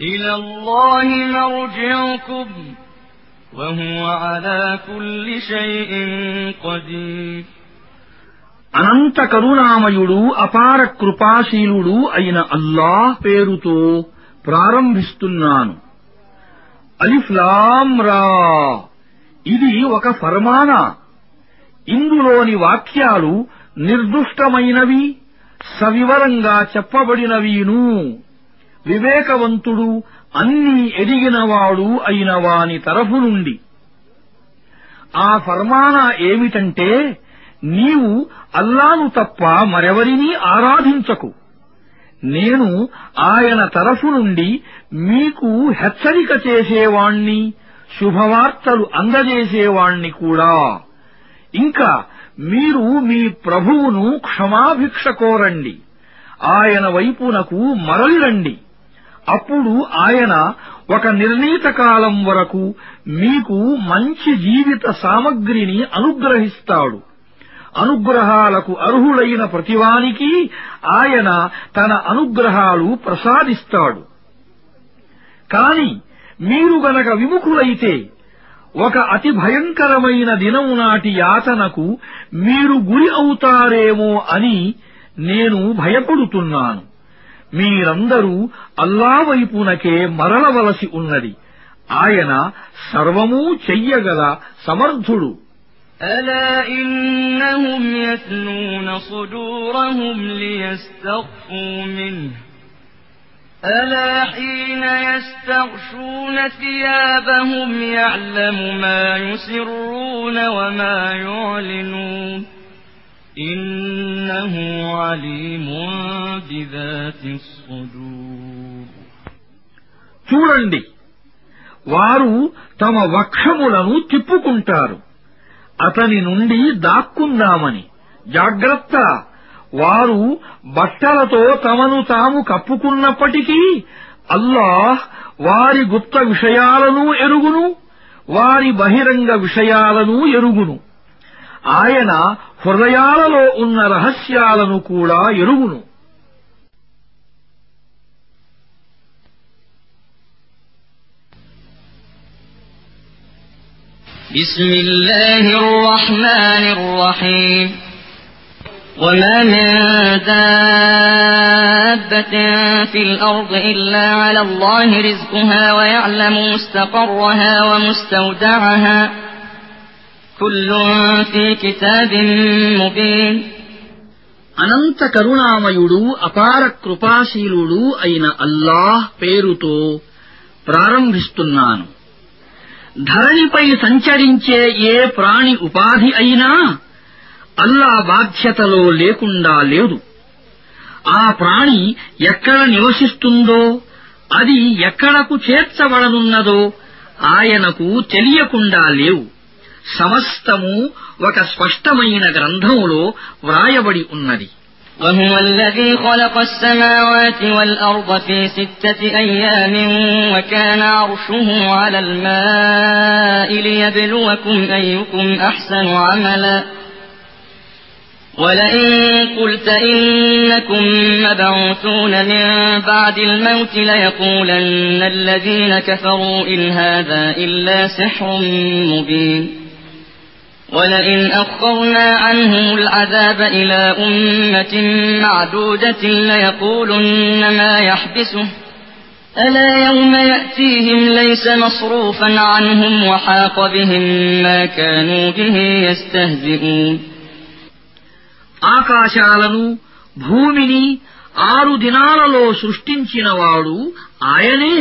إلى الله مرجعكم وهو على كل شيء قدير అనంత కరుణామయుడు అపార కృపాశీలుడు అయిన అల్లాహ్ పేరుతో ప్రారంభిస్తున్నాను అలిఫ్లాం రా ఇది ఒక ఫర్మానా ఇందులోని వాక్యాలు నిర్దుష్టమైనవి సవివరంగా చెప్పబడినవీను వివేకవంతుడు అన్నీ ఎదిగినవాడు అయిన వాని తరఫు నుండి. ఆ ఫర్మానా ఏమిటంటే నీవు అల్లాను తప్ప మరెవరినీ ఆరాధించకు. నేను ఆయన తరఫు నుండి మీకు హెచ్చరిక చేసేవాణ్ణి శుభవార్తలు అందజేసేవాణ్ణి కూడా. ఇంకా మీరు మీ ప్రభువును క్షమాభిక్ష కోరండి. ఆయన వైపునకు మరలిరండి. అప్పుడు ఆయన ఒక నిర్ణీత కాలం వరకు మీకు మంచి జీవిత సామగ్రిని అనుగ్రహిస్తాడు. అనుగ్రహాలకు అర్హులైన ప్రతివానికి ఆయన తన అనుగ్రహాలు ప్రసాదిస్తాడు. కాని మీరు గనక విముఖులైతే ఒక అతి భయంకరమైన దినం నాటి యాతనకు మీరు గురి అవుతారేమో అని నేను భయపడుతున్నాను. మీరందరూ అల్లా వైపునకే మరలవలసి ఉన్నది ఆయన సర్వమూ చెయ్యగల సమర్థుడు ألا إنهم يثنون صدورهم ليستخفوا منه ألا حين يستغشون ثيابهم يعلم ما يسرون وما يعلنون إنه عليم بذات الصدور చూడండి వారు తమ వక్షములను తిప్పుకుంటారు అతని నుండి దాక్కుందామని జాగ్రత్త వారు బట్టలతో తమను తాము కప్పుకున్నప్పటికీ అల్లాహ్ వారి గుప్త విషయాలను ఎరుగును వారి బహిరంగ విషయాలను ఎరుగును ఆయన హృదయాలలో ఉన్న రహస్యాలను కూడా ఎరుగును بسم الله الرحمن الرحيم وما من دابة في الأرض إلا على الله رزقها ويعلم مستقرها ومستودعها كل في كتاب مبين అనంత కరుణామయుడు అపార కృపాశీలుడు అయిన అల్లాహ్ పేరుతో ప్రారంభిస్తున్నాను ధరణిపై సంచరించే ఏ ప్రాణి ఉపాధి అయినా అల్లా బాధ్యతలో లేకుండా లేదు ఆ ప్రాణి ఎక్కడ నివసిస్తుందో అది ఎక్కడకు చేర్చబడనున్నదో ఆయనకు తెలియకుండా లేవు సమస్తము ఒక స్పష్టమైన గ్రంథములో వ్రాయబడి ఉన్నది وهو الذي خلق السماوات والأرض في ستة أيام وكان عرشه على الماء ليبلوكم أيكم أحسن عملا ولئن قلت إنكم مبعوثون من بعد الموت ليقولن الذين كفروا إن هذا إلا سحر مبين ولئن أخرنا عنهم العذاب إلى أمة معدودة ليقولن ما يحبسه ألا يوم يأتيهم ليس مصروفا عنهم وحاق بهم ما كانوا به يستهزئون ఆకాశాలను భూమిని ఆరు దినాలలో సృష్టించినవాడు ఆయనే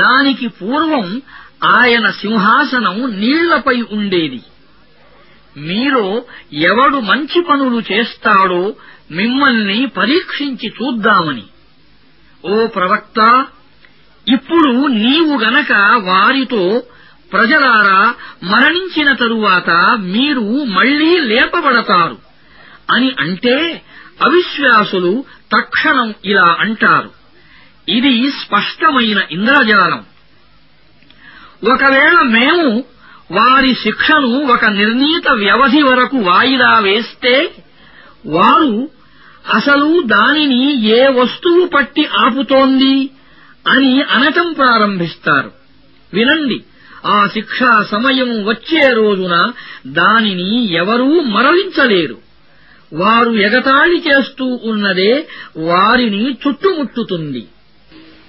దానికి పూర్వం ఆయన సింహాసనం నీళ్లపై ఉండేది మీలో ఎవడు మంచి పనులు చేస్తాడో మిమ్మల్ని పరీక్షించి చూద్దామని. ఓ ప్రవక్త ఇప్పుడు నీవు గనక వారితో ప్రజలారా మరణించిన తరువాత మీరు మళ్ళీ లేపబడతారు అని అంటే అవిశ్వాసులు తక్షణం ఇలా అంటారు. ఇది స్పష్టమైన ఇంద్రజాలం. ఒకవేళ మేము వారి శిక్షను ఒక నిర్ణీత వ్యవధి వరకు వాయిదా వేస్తే వారు అసలు దానిని ఏ వస్తువు పట్టి ఆపుతోంది అని అనటం ప్రారంభిస్తారు. వినండి ఆ శిక్షా సమయం వచ్చే రోజున దానిని ఎవరూ మరలించలేరు. వారు ఎగతాళి చేస్తూ ఉన్నదే వారిని చుట్టుముట్టుతుంది.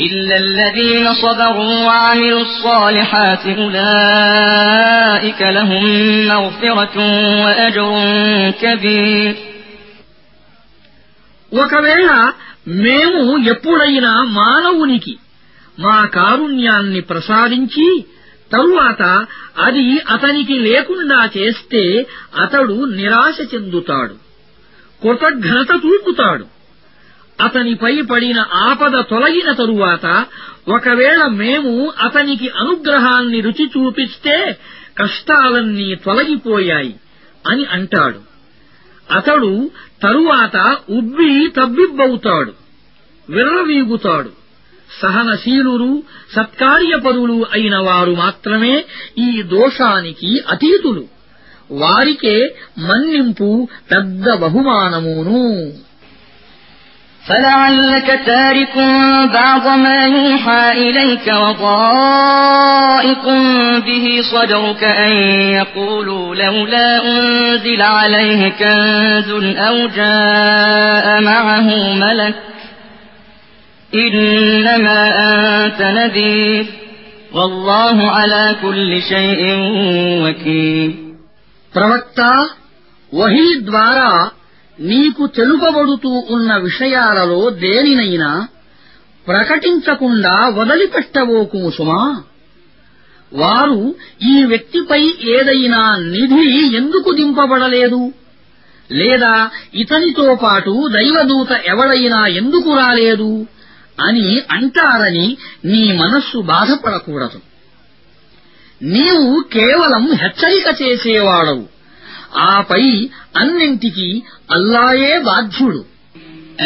إلا الذين صبروا وعملوا الصالحات أولئك لهم مغفرة وأجر كبير ఒకవేళ మేము ఎప్పుడైనా మానవునికి మా కారుణ్యాన్ని ప్రసాదించి తరువాత అది అతనికి లేకుండా చేస్తే అతడు నిరాశ చెందుతాడు కృతజ్ఞత చూపుతాడు అతనిపై పడిన ఆపద తొలగిన తరువాత ఒకవేళ మేము అతనికి అనుగ్రహాన్ని రుచి చూపిస్తే కష్టాలన్నీ తొలగిపోయాయి అని అంటాడు. అతడు తరువాత ఉబ్బి తబ్బిబ్బవుతాడు విర్రవీగుతాడు. సహనశీలురు సత్కార్యపరులు అయిన వారు మాత్రమే ఈ దోషానికి అతీతులు. వారికే మన్నింపు పెద్ద బహుమానమును. فلعلك تارك بعض ما يوحى إليك وضائق به صدرك أن يقولوا لولا أنزل عليه كنز أو جاء معه ملك إنما أنت نذير والله على كل شيء وكيل प्रवक्ता وهي द्वारा నీకు తెలుపబడుతూ ఉన్న విషయాలలో దేనినైనా ప్రకటించకుండా వదిలిపెట్టబోకుము సుమా వారు ఈ వ్యక్తిపై ఏదైనా నిధి ఎందుకు దింపబడలేదు? లేదా ఇతనితో పాటు దైవదూత ఎవడైనా ఎందుకు రాలేదు? అని అంటారని నీ మనస్సు బాధపడకూడదు. నీవు కేవలం హెచ్చరిక చేసేవాడవు. ఆపై అన్నింటికీ అల్లాయే బాధ్యుడు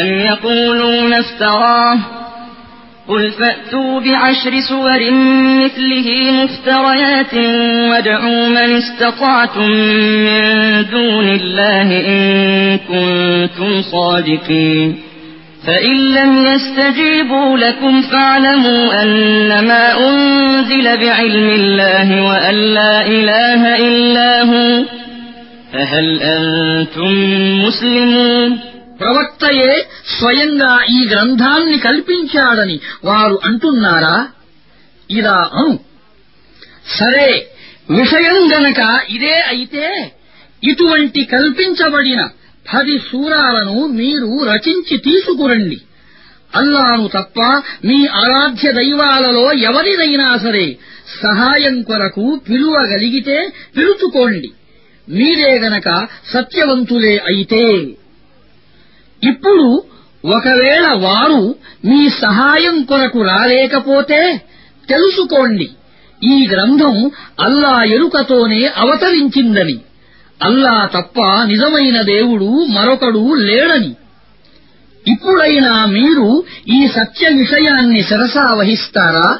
أم يقولون افتراه قل فأتوا بعشر سور مثله مفتريات وادعوا من استطعتم من دون الله إن كنتم صادقين فإن لم يستجيبوا لكم فاعلموا أنما أنزل بعلم الله وأن لا إله إلا هو فهل أنتم مسلمون ప్రవక్తయే స్వయంగా ఈ గ్రంథాన్ని కల్పించాడని వారు అంటున్నారా? ఇలా అను. సరే విషయం గనక ఇదే అయితే ఇటువంటి కల్పించబడిన పది సూరాలను మీరు రచించి తీసుకురండి. అల్లాను తప్ప మీ ఆరాధ్య దైవాలలో ఎవరినైనా సరే సహాయం కొరకు పిలువగలిగితే పిలుచుకోండి. మీరే గనక సత్యవంతులే అయితే. ఇప్పుడు ఒకవేళ వారు మీ సహాయం కొరకు రాలేకపోతే తెలుసుకోండి ఈ గ్రంథం అల్లా ఎరుకతోనే అవతరించిందని. అల్లా తప్ప నిజమైన దేవుడు మరొకడు లేడని. ఇప్పుడైనా మీరు ఈ సత్య విషయాన్ని శిరసా వహిస్తారా?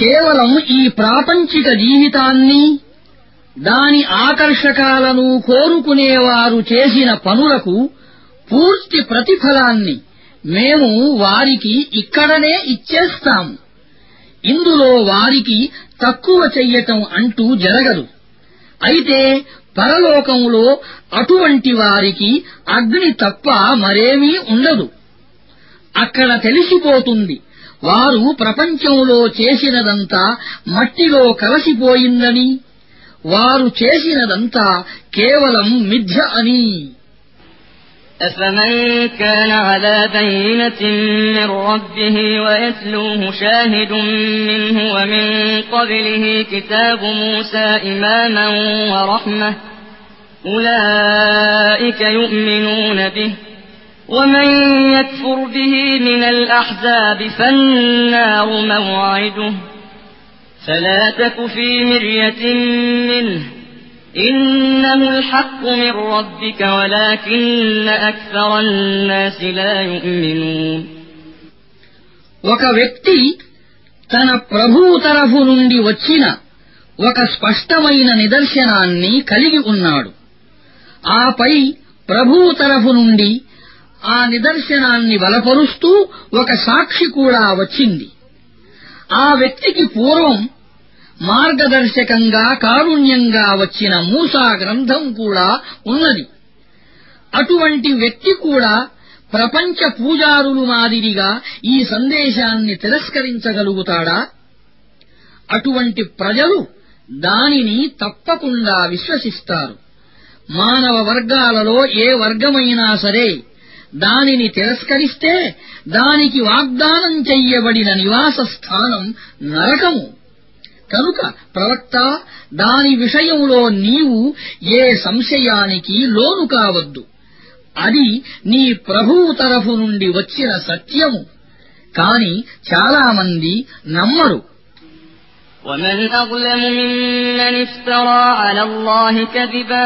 కేవలం ఈ ప్రాపంచిక జీవితాన్ని దాని ఆకర్షకాలను కోరుకునేవారు చేసిన పనులకు పూర్తి ప్రతిఫలాన్ని మేము వారికి ఇక్కడనే ఇచ్చేస్తాము ఇందులో వారికి తక్కువ చెయ్యటం అంటూ జరగదు. అయితే పరలోకంలో అటువంటి వారికి అగ్ని తప్ప మరేమీ ఉండదు. అక్కడ తెలిసిపోతుంది వారు ప్రపంచంలో చేసినదంతా మట్టిలో కలసిపోయిందని వారు చేసినదంతా కేవలం మిథ్య అని أفمن كان على بينة من ربه ويتلوه شاهد منه ومن قبله كتاب موسى إماما ورحمة أولئك يؤمنون به ومن يكفر به من الأحزاب فالنار موعده فلا تك في مرية منه إنه الحق من ربك ولكن أكثر الناس لا يؤمنون ఒక వ్యక్తి తన ప్రభువు తరఫు నుండి వచ్చిన ఒక స్పష్టమైన నిదర్శనాన్ని కలిగి ఉన్నాడు ఆపై ప్రభువు తరఫు నుండి ఆ నిదర్శనాన్ని బలపరుస్తూ ఒక సాక్షి కూడా వచ్చింది. ఆ వ్యక్తికి పూర్వం మార్గదర్శకంగా కారుణ్యంగా వచ్చిన మూసా గ్రంథం కూడా ఉన్నది. అటువంటి వ్యక్తి కూడా ప్రపంచ పూజారులు మాదిరిగా ఈ సందేశాన్ని తిరస్కరించగలుగుతాడా? అటువంటి ప్రజలు దానిని తప్పకుండా విశ్వసిస్తారు. మానవ వర్గాలలో ఏ వర్గమైనా సరే దానిని తిరస్కరిస్తే దానికి వాగ్దానం చెయ్యబడిన నివాస స్థానం నరకము కనుక ప్రవక్త దాని విషయంలో నీవు ఏ సంశయానికి లోను కావద్దు అది నీ ప్రభువు తరఫు నుండి వచ్చిన సత్యము కాని చాలామంది నమ్మరు ومن أظلم ممن افترى على الله كذبا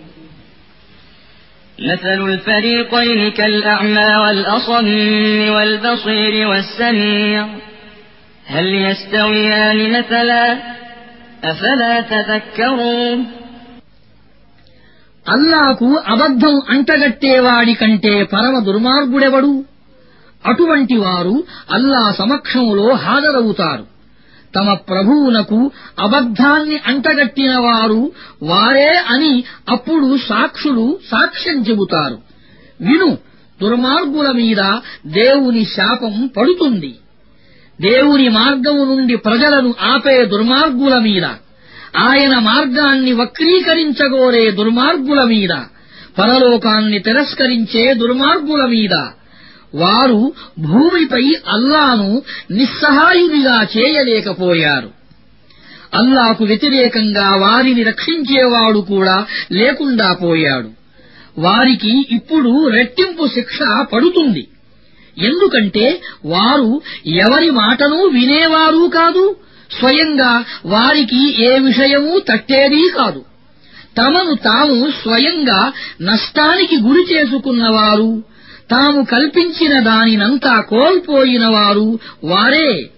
مثل الفريقين كالأعمى والأصم والبصير والسميع هل يستويان مثلا أفلا تذكرون అల్లాకు అబద్ధం అంటగట్టేవాడి కంటే పరమ దుర్మార్గుడెవడు అటువంటి వారు అల్లా సమక్షంలో హాజరవుతారు తమ ప్రభువునకు అబద్ధాన్ని అంటగట్టిన వారు వారే అని అప్పుడు సాక్షులు సాక్ష్యం చెబుతారు. విను దుర్మార్గుల మీద దేవుని శాపం పడుతుంది. దేవుని మార్గము నుండి ప్రజలను ఆపే దుర్మార్గుల మీద. ఆయన మార్గాన్ని వక్రీకరించగోరే దుర్మార్గుల మీద. పరలోకాన్ని తిరస్కరించే దుర్మార్గుల మీద. వారు భూమిపై అల్లాను నిస్సహాయునిగా చేయలేకపోయారు. అల్లాకు వ్యతిరేకంగా వారిని రక్షించేవాడు కూడా లేకుండా పోయాడు. వారికి ఇప్పుడు రెట్టింపు శిక్ష పడుతుంది. ఎందుకంటే వారు ఎవరి మాటను వినేవారు కాదు స్వయంగా వారికి ఏ విషయమూ తట్టేదీ కాదు. తమను తాము స్వయంగా నష్టానికి గురి చేసుకున్నవారు తాము కల్పించిన దానినంతా కోల్పోయినవారు వారే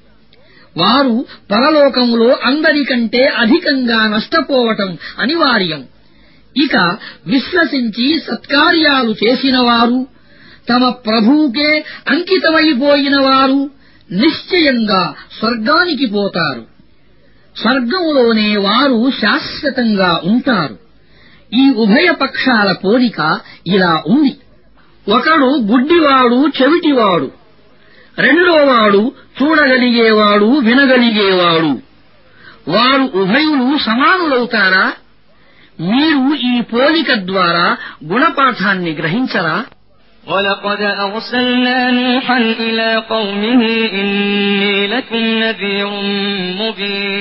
వారు. పరలోకములో అందరికంటే అధికంగా నష్టపోవటం అనివార్యం. ఇక విశ్వసించి సత్కార్యాలు చేసినవారు తమ ప్రభువుకే అంకితమైపోయినవారు నిశ్చయంగా స్వర్గానికి పోతారు. స్వర్గంలోనే వారు శాశ్వతంగా ఉంటారు. ఈ ఉభయ పక్షాల పోలిక ఇలా ఉంది. ఒకడు గుడ్డివాడు చెవిటివాడు రెండోవాడు చూడగలిగేవాడు వినగలిగేవాడు వారు ఉభయులు సమానులవుతారా మీరు ఈ పోలిక ద్వారా గుణపాఠాన్ని గ్రహించరా ولقد أرسلنا نوحا إلى قومه إني لكم نذير مبين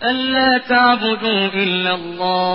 ألا تعبدوا إلا الله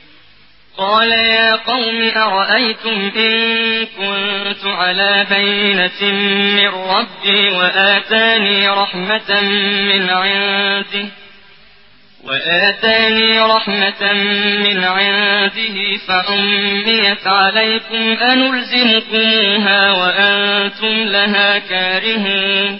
قال يا قوم أرأيتم إن كنت على بينة من ربي وآتاني رحمة من عنده وآتاني رحمة من عنده فعميت عليكم أنلزمكموها وأنتم لها كارهون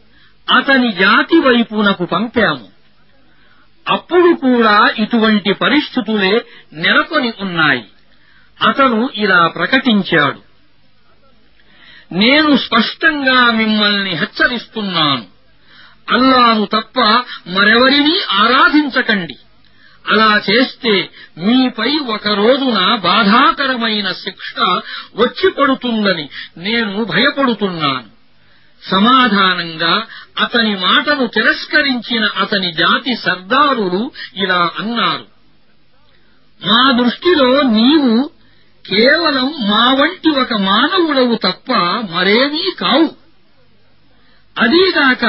అతని జాతి వైపునకు పంపాము. అప్పుడు కూడా ఇటువంటి పరిస్థితులే నెలకొని ఉన్నాయి. అతను ఇలా ప్రకటించాడు. నేను స్పష్టంగా మిమ్మల్ని హెచ్చరిస్తున్నాను. అల్లాను తప్ప మరెవరినీ ఆరాధించకండి. అలా చేస్తే మీపై ఒక రోజున బాధాకరమైన శిక్ష వచ్చి పడుతుందని నేను భయపడుతున్నాను. సమాధానంగా అతని మాటను తిరస్కరించిన అతని జాతి సర్దారులు ఇలా అన్నారు. మా దృష్టిలో నీవు కేవలం మా వంటి ఒక మానవుడవు తప్ప మరేమీ కావు. అదీగాక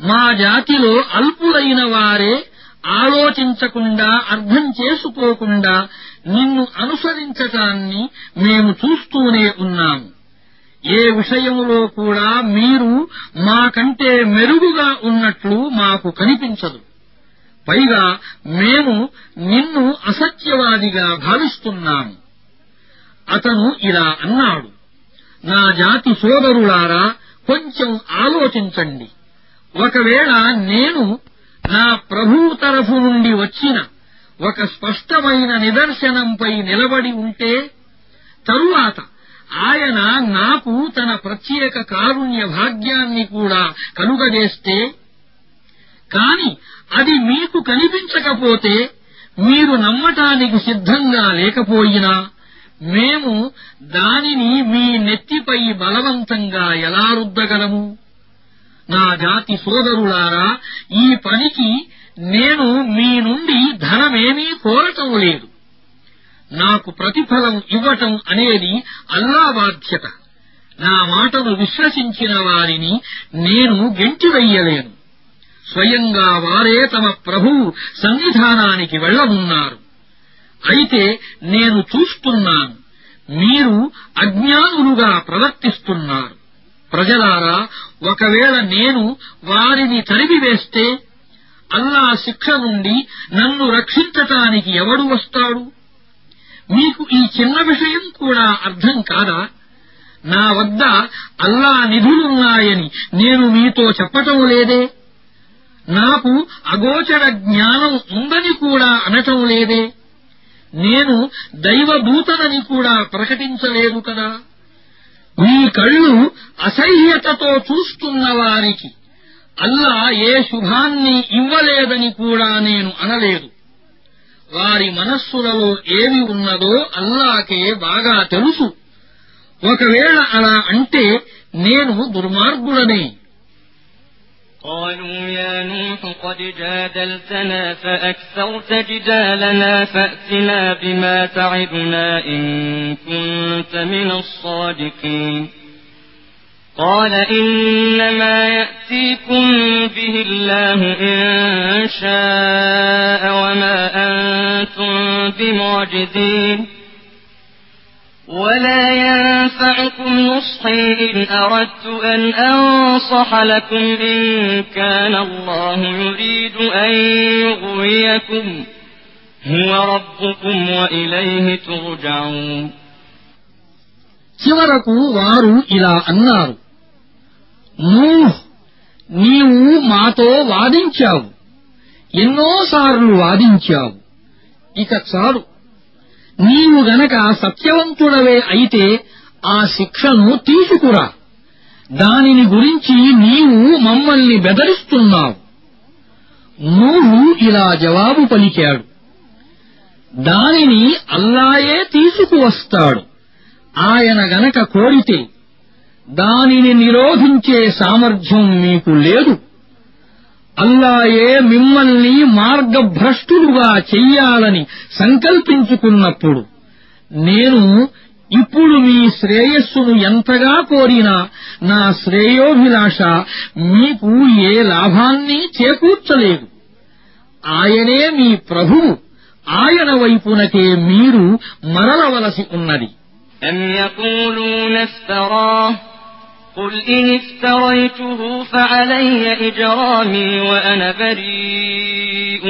మా జాతిలో అల్పులైన వారే ఆలోచించకుండా అర్థం చేసుకోకుండా నిన్ను అనుసరించటాన్ని మేము చూస్తూనే ఉన్నాము. ఏ విషయంలో కూడా మీరు మాకంటే మెరుగుగా ఉన్నట్లు మాకు కనిపించదు. పైగా మేము నిన్ను అసత్యవాదిగా భావిస్తున్నాము. అతను ఇలా అన్నాడు. నా జాతి సోదరులారా కొంచెం ఆలోచించండి. ఒకవేళ నేను నా ప్రభువు తరఫు నుండి వచ్చిన ఒక స్పష్టమైన నిదర్శనంపై నిలబడి ఉంటే తరువాత ఆయన నాకు తన ప్రత్యేక కారుణ్య భాగ్యాన్ని కూడా కలుగజేస్తే కాని అది మీకు కనిపించకపోతే మీరు నమ్మటానికి సిద్ధంగా లేకపోయినా మేము దానిని మీ నెత్తిపై బలవంతంగా ఎలా రుద్దగలము? నా జాతి సోదరులారా ఈ పనికి నేను మీ నుండి ధనమేమీ కోరటం లేదు. నాకు ప్రతిఫలం ఇవ్వటం అనేది అల్లా బాధ్యత. నా మాటను విశ్వసించిన వారిని నేను గెంటివెయ్యలేను స్వయంగా వారే తమ ప్రభువు సన్నిధానానికి వెళ్ళనున్నారు అయితే నేను చూస్తున్నాను మీరు అజ్ఞానులుగా ప్రవర్తిస్తున్నారు. ప్రజలారా ఒకవేళ నేను వారిని తరిమివేస్తే అల్లా శిక్ష నుండి నన్ను రక్షించటానికి ఎవడు వస్తాడు? మీకు ఈ చిన్న విషయం కూడా అర్థం కాదా? నా వద్ద అల్లా నిధులున్నాయని నేను మీతో చెప్పటం లేదే. నాకు అగోచర జ్ఞానం ఉందని కూడా అనటం లేదే. నేను దైవదూతనని కూడా ప్రకటించలేదు కదా. మీ కళ్ళు అసహ్యతతో చూస్తున్న వారికి అల్లా ఏ శుభాన్ని ఇవ్వలేదని కూడా నేను అనలేదు. వారి మనస్సులలో ఏమి ఉన్నదో అల్లాకే బాగా తెలుసు ఒకవేళ అలా అంటే నేను దుర్మార్గుడనే قالوا يا نوح قد جادلتنا فأكثرت جدالنا فأتنا بما تعدنا إن كنت من الصادقين قال إنما يأتيكم به الله إن شاء وما أنتم بمعجزين ولا ينفعكم نصحي إن أردت أن أنصح لكم إن كان الله يريد أن يغويكم هو ربكم وإليه ترجعون చివరకు వారు ఇలా అన్నారు నూహ్ నీవు మాతో వాదించావు. ఎన్నోసార్లు వాదించావు. ఇక చాలు. నీవు గనక సత్యవంతుడవే అయితే ఆ శిక్షను తీసుకురా. దానిని గురించి నీవు మమ్మల్ని బెదరిస్తున్నావు. నూహు ఇలా జవాబు పలికాడు. దానిని అల్లాయే తీసుకువస్తాడు. ఆయన గనక కోరితే దానిని నిరోధించే సామర్థ్యం మీకు లేదు అల్లాయే మిమ్మల్ని మార్గభ్రష్టులుగా చెయ్యాలని సంకల్పించుకున్నప్పుడు నేను ఇప్పుడు మీ శ్రేయస్సును ఎంతగా కోరినా నా శ్రేయోభిలాష మీకు ఏ లాభాన్ని చేకూర్చలేదు ఆయనే మీ ప్రభువు ఆయన వైపునకే మీరు మరలవలసి ఉన్నది أم يقولون افتراه قل إن افتريته فعلي إجرامي وأنا بريء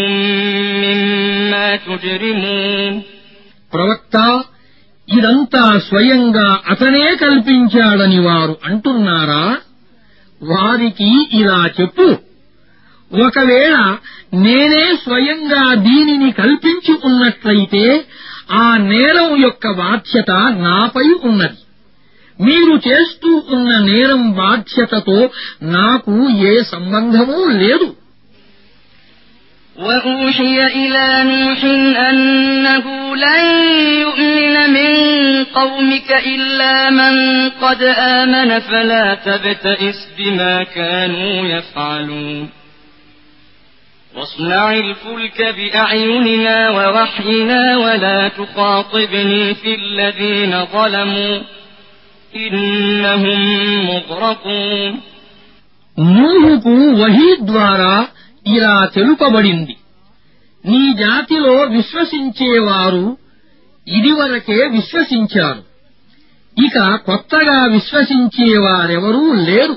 مما تجرمون ప్రవక్త ఇదంతా స్వయంగా అతనే కల్పించాడని వారు అంటున్నారా వారికి ఇలా చెప్పు ఒకవేళ నేనే స్వయంగా దీనిని కల్పించి ఉన్నట్లయితే ఆ నేరం యొక్క బాధ్యత నాపై ఉన్నది మీరు చేస్తూ ఉన్న నేరం బాధ్యతతో నాకు ఏ సంబంధమూ లేదు وأوحي إلى نوح أنه لن يؤمن من قومك إلا من قد آمن فلا تبتئس بما كانوا يفعلون واصنع الفلك بأعيننا ووحينا ولا تخاطبني في الذين ظلموا إنهم مغرقون నూహుకు వహీ ద్వారా ఇలా తెలుపబడింది. నీ జాతిలో విశ్వసించేవారు ఇదివరకే విశ్వసించారు. ఇక కొత్తగా విశ్వసించేవారెవరూ లేరు.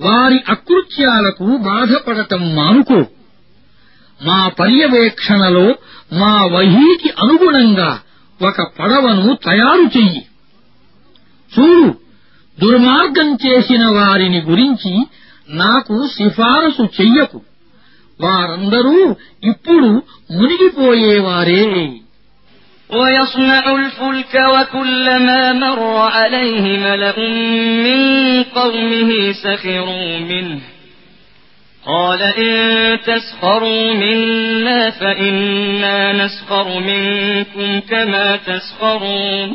వారి అకృత్యాలకు బాధపడటం మానుకో. మా పర్యవేక్షణలో మా వహీకి అనుగుణంగా ఒక పడవను తయారు చెయ్యి. చూడు దుర్మార్గం చేసిన వారిని గురించి నాకు సిఫారసు చెయ్యకు వారందరూ ఇప్పుడు మునిగిపోయేవారే ويصنع الفلك وكلما مر عليه ملأ من قومه سخروا منه قال إن تسخروا منا فإنا نسخر منكم كما تسخرون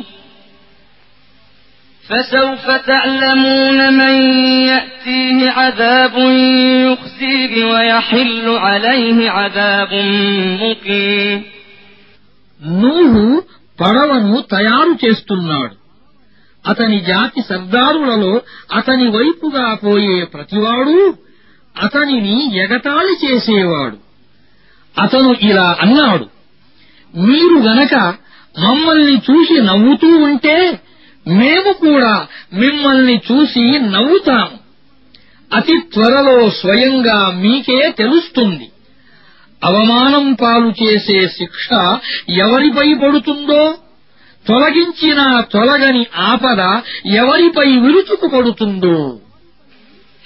فسوف تعلمون من يأتيه عذاب يخزيه ويحل عليه عذاب مقيم నూహు పడవను తయారు చేస్తున్నాడు అతని జాతి సర్దారులలో అతని వైపుగా పోయే ప్రతివాడు అతనిని ఎగతాళి చేసేవాడు అతను ఇలా అన్నాడు మీరు గనక మమ్మల్ని చూసి నవ్వుతూ ఉంటే మేము కూడా మిమ్మల్ని చూసి నవ్వుతాము. అతి త్వరలో స్వయంగా మీకే తెలుస్తుంది. అవమానం పాలు చేసే శిక్ష ఎవరిపై పడుతుందో? తొలగించిన తొలగని ఆపద ఎవరిపై విరుచుకుపడుతుందో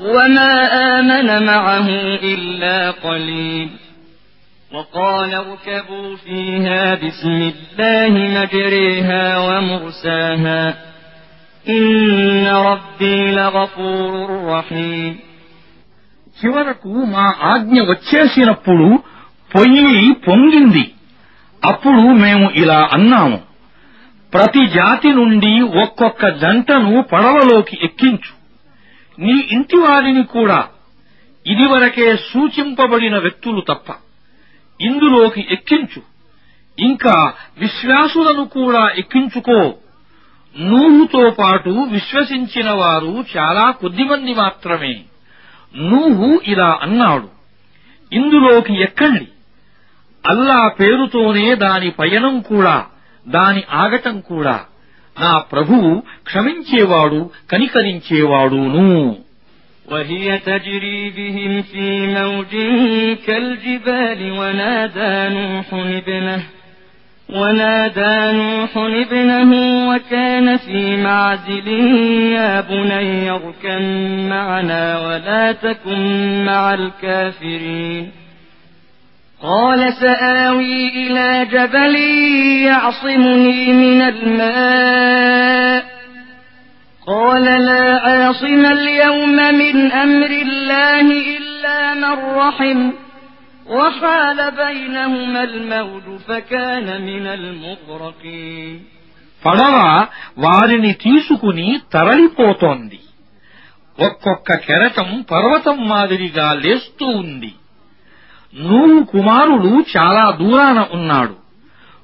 وما آمن معه إلا قليل وقال اركبوا فيها بسم الله مجريها ومرساها إن ربي لغفور رحيم చివరకు మా ఆజ్ఞ వచ్చేసినప్పుడు పొయ్యి పొంగింది అప్పుడు మేము ఇలా అన్నాము ప్రతి జాతి నుండి ఒక్కొక్క జంటను పడవలోకి ఎక్కించు నీ ఇంటి వారిని కూడా ఇదివరకే సూచింపబడిన వ్యక్తులు తప్ప ఇందులోకి ఎక్కించు. ఇంకా విశ్వాసులను కూడా ఎక్కించుకో. నూహుతో పాటు విశ్వసించిన వారు చాలా కొద్దిమంది మాత్రమే. నూహు ఇలా అన్నాడు. ఇందులోకి ఎక్కండి. అల్లా పేరుతోనే దాని పయనం కూడా దాని ఆగటం కూడా. నా ప్రభువు క్షమించేవాడు కనికరించేవాడును وهي تجري بهم في موج كالجبال ونادى نوح ابنه ونادى نوح ابنه وكان في معزل يا بني اركم معنا ولا تكن مع الكافرين قال سآوي إلى جبل يعصمني من الماء قال لا عاصم اليوم من أمر الله إلا من رحم وحال بينهما الموج فكان من المغرقين పడవ వారిని తీసుకుని తరలిపోతోంది ఒక్కొక్క కెరటం పర్వతం మాదిరిగా లేస్తూ ఉంది నూహు కుమారుడు చాలా దూరాన ఉన్నాడు.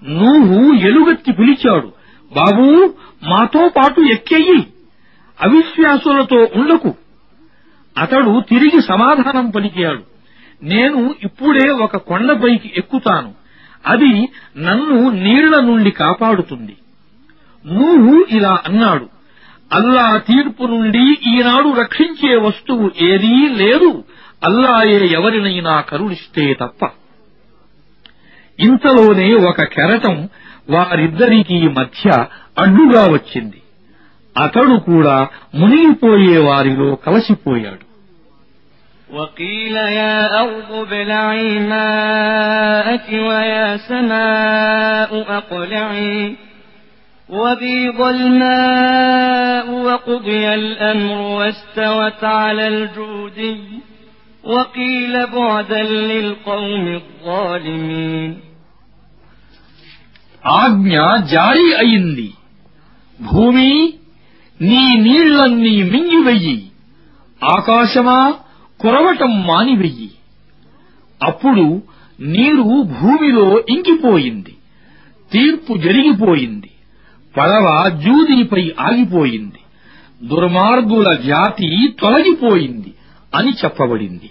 నూహు ఎలుగెత్తి పిలిచాడు బాబూ మాతో పాటు ఎక్కెయ్యి అవిశ్వాసులతో ఉండకు. అతడు తిరిగి సమాధానం పలికాడు నేను ఇప్పుడే ఒక కొండపైకి ఎక్కుతాను అది నన్ను నీళ్ళ నుండి కాపాడుతుంది. నూహు ఇలా అన్నాడు అల్లా తీర్పు నుండి ఈనాడు రక్షించే వస్తువు ఏదీ లేదు అల్లాయే ఎవరినైనా కరుణిస్తే తప్ప ఇంతలోనే ఒక కెరటం వారిద్దరికీ మధ్య అడ్డుగా వచ్చింది అతడు కూడా మునిగిపోయే వారిలో కలసిపోయాడు وقيل يا أرض ابلعي ماءك ويا سماء أقلعي وغيض الماء وقضي الأمر واستوت على الجودي وقيل بعدا للقوم الظالمين ఆజ్ఞ జారీ అయింది భూమి నీ నీళ్లన్నీ మింగివెయ్యి ఆకాశమా కురవటం మానివెయ్యి అప్పుడు నీరు భూమిలో ఇంకిపోయింది తీర్పు జరిగిపోయింది పడవ జూదిపై ఆగిపోయింది దుర్మార్గుల జాతి తొలగిపోయింది అని చెప్పబడింది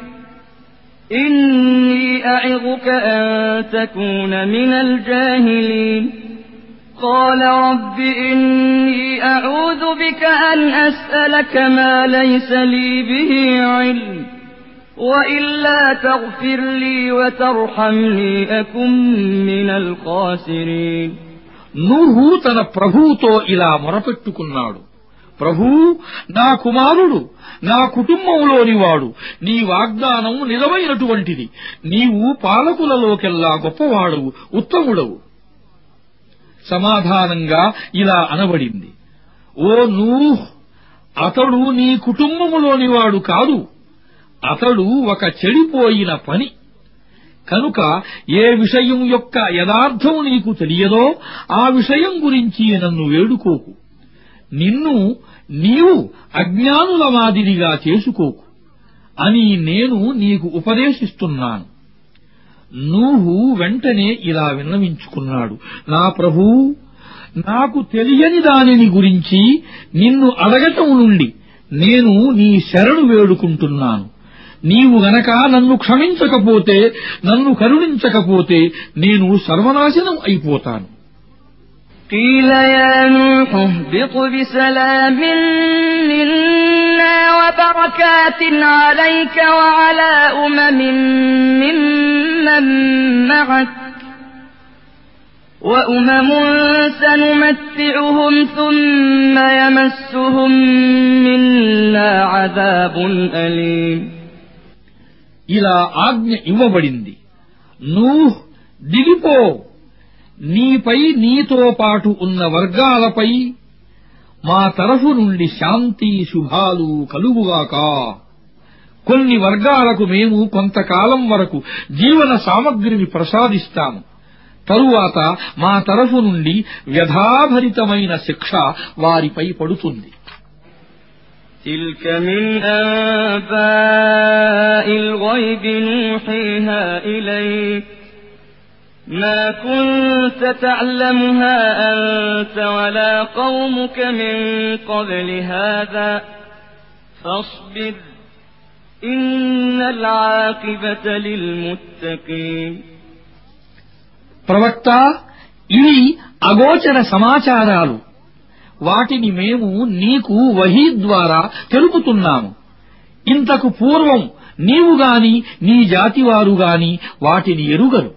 إني أعظك أن تكون من الجاهلين قال رب إني أعوذ بك أن أسألك ما ليس لي به علم وإلا تغفر لي وترحمني أكن من الخاسرين నూహు తన ప్రభువుతో ఇలా మొరపెట్టుకున్నాడు ప్రభూ నా కుమారుడు నా కుటుంబంలోని వాడు. నీ వాగ్దానం నిజమైనటువంటిది. నీవు పాలకులలోకెల్లా గొప్పవాడవు ఉత్తముడవు. సమాధానంగా ఇలా అనబడింది. ఓ నూహ్ అతడు నీ కుటుంబములోని వాడు కాదు. అతడు ఒక చెడిపోయిన పని. కనుక ఏ విషయం యొక్క యథార్థం నీకు తెలియదో ఆ విషయం గురించి నన్ను వేడుకోకు. నిన్ను నీవు అజ్ఞానుల మాదిరిగా చేసుకోకు. అని నేను నీకు ఉపదేశిస్తున్నాను. నూహు వెంటనే ఇలా విన్నవించుకున్నాడు. నా ప్రభూ నాకు తెలియని దానిని గురించి నిన్ను అడగటం నుండి నేను నీ శరణు వేడుకుంటున్నాను. నీవు గనక నన్ను క్షమించకపోతే నన్ను కరుణించకపోతే నేను సర్వనాశనం అయిపోతాను. قيل يا نوح اهبط بسلام منا وبركات عليك وعلى أمم ممن معك وأمم سنمتعهم ثم يمسهم منا عذاب أليم ఇలా ఆజ్ఞ ఇవ్వబడింది నూహ్ దిగిపో నీపై నీతో పాటు ఉన్న వర్గాలపై మా తరఫు నుండి శాంతి శుభాలు కలుగుగాక కొన్ని వర్గాలకు మేము కొంతకాలం వరకు జీవన సామగ్రిని ప్రసాదిస్తాము తరువాత మా తరఫు నుండి వ్యధాభరితమైన శిక్ష వారిపై పడుతుంది تلك من أنباء الغيب نوحيها إليك ما كنت تعلمها أنت ولا قومك من قبل هذا فاصبر إن العاقبة للمتقين ప్రవక్త ఇవి అగోచర సమాచారాలు వాటిని మేము నీకు వహీ ద్వారా తెలుపుతున్నాము ఇంతకు పూర్వం నీవు గాని నీ జాతివారు గాని వాటిని ఎరుగరు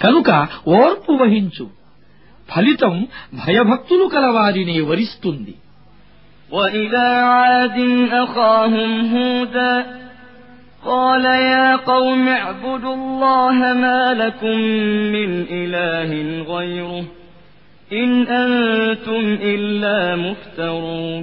కనుక ఓర్పు వహించు ఫలితం భయభక్తులు కలవారినే వరిస్తుంది وإلى عاد أخاهم هودا قال يا قوم اعبدوا الله ما لكم من إله غيره إن أنتم إلا مفترون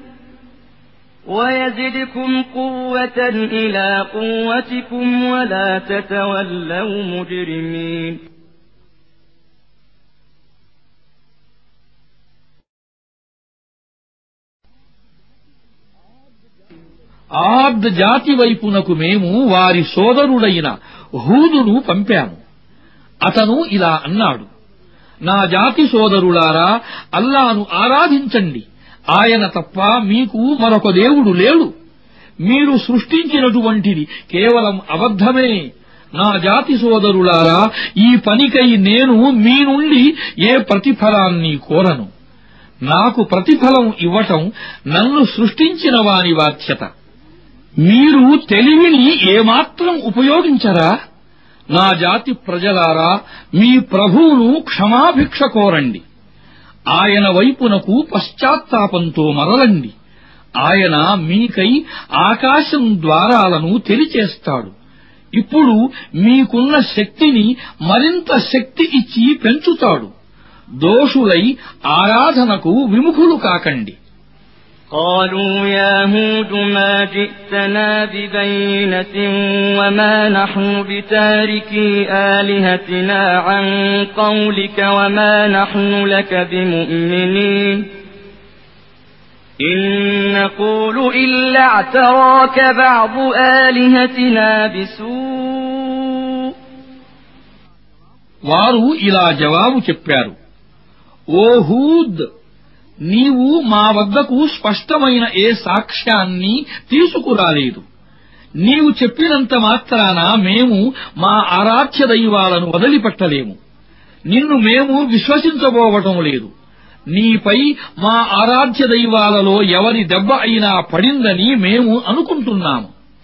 قوة إلى قوتكم ولا تتولوا مجرمين ఆద్ జాతి వైపునకు మేము వారి సోదరుడైన హూదును పంపాము అతను ఇలా అన్నాడు నా జాతి సోదరులారా అల్లాను ఆరాధించండి ఆయన తప్ప మీకు మరొక దేవుడు లేడు. మీరు సృష్టించినటువంటిది కేవలం అబద్ధమే. నా జాతి సోదరులారా ఈ పనికై నేను మీ నుండి ఏ ప్రతిఫలాన్ని కోరను? నాకు ప్రతిఫలం ఇవ్వటం నన్ను సృష్టించిన వాని బాధ్యత. మీరు తెలివిని ఏమాత్రం ఉపయోగించరా? నా జాతి ప్రజలారా మీ ప్రభువును క్షమాభిక్ష కోరండి. ఆయన వైపునకు పశ్చాత్తాపంతో మరలండి. ఆయన మీకై ఆకాశం ద్వారాలను తెరిచేస్తాడు ఇప్పుడు మీకున్న శక్తిని మరింత శక్తి ఇచ్చి పెంచుతాడు. దోషులై ఆరాధనకు విముఖులు కాకండి. قالوا يا هود ما جئتنا ببينة وما نحن بتاركي آلهتنا عن قولك وما نحن لك بمؤمنين إن نقول إلا اعتراك بعض آلهتنا بسوء వారు ఇలా జవాబు చెప్పారు ఓ హూద్ నీవు మా వద్దకు స్పష్టమైన ఏ సాక్ష్యాన్ని తీసుకురాలేదు. నీవు చెప్పినంత మాత్రాన మేము మా ఆరాధ్య దైవాలను వదిలిపెట్టలేము. నిన్ను మేము విశ్వసించబోవటం లేదు. నీపై మా ఆరాధ్య దైవాలలో ఎవరి దెబ్బ అయినా పడిందని మేము అనుకుంటున్నాము.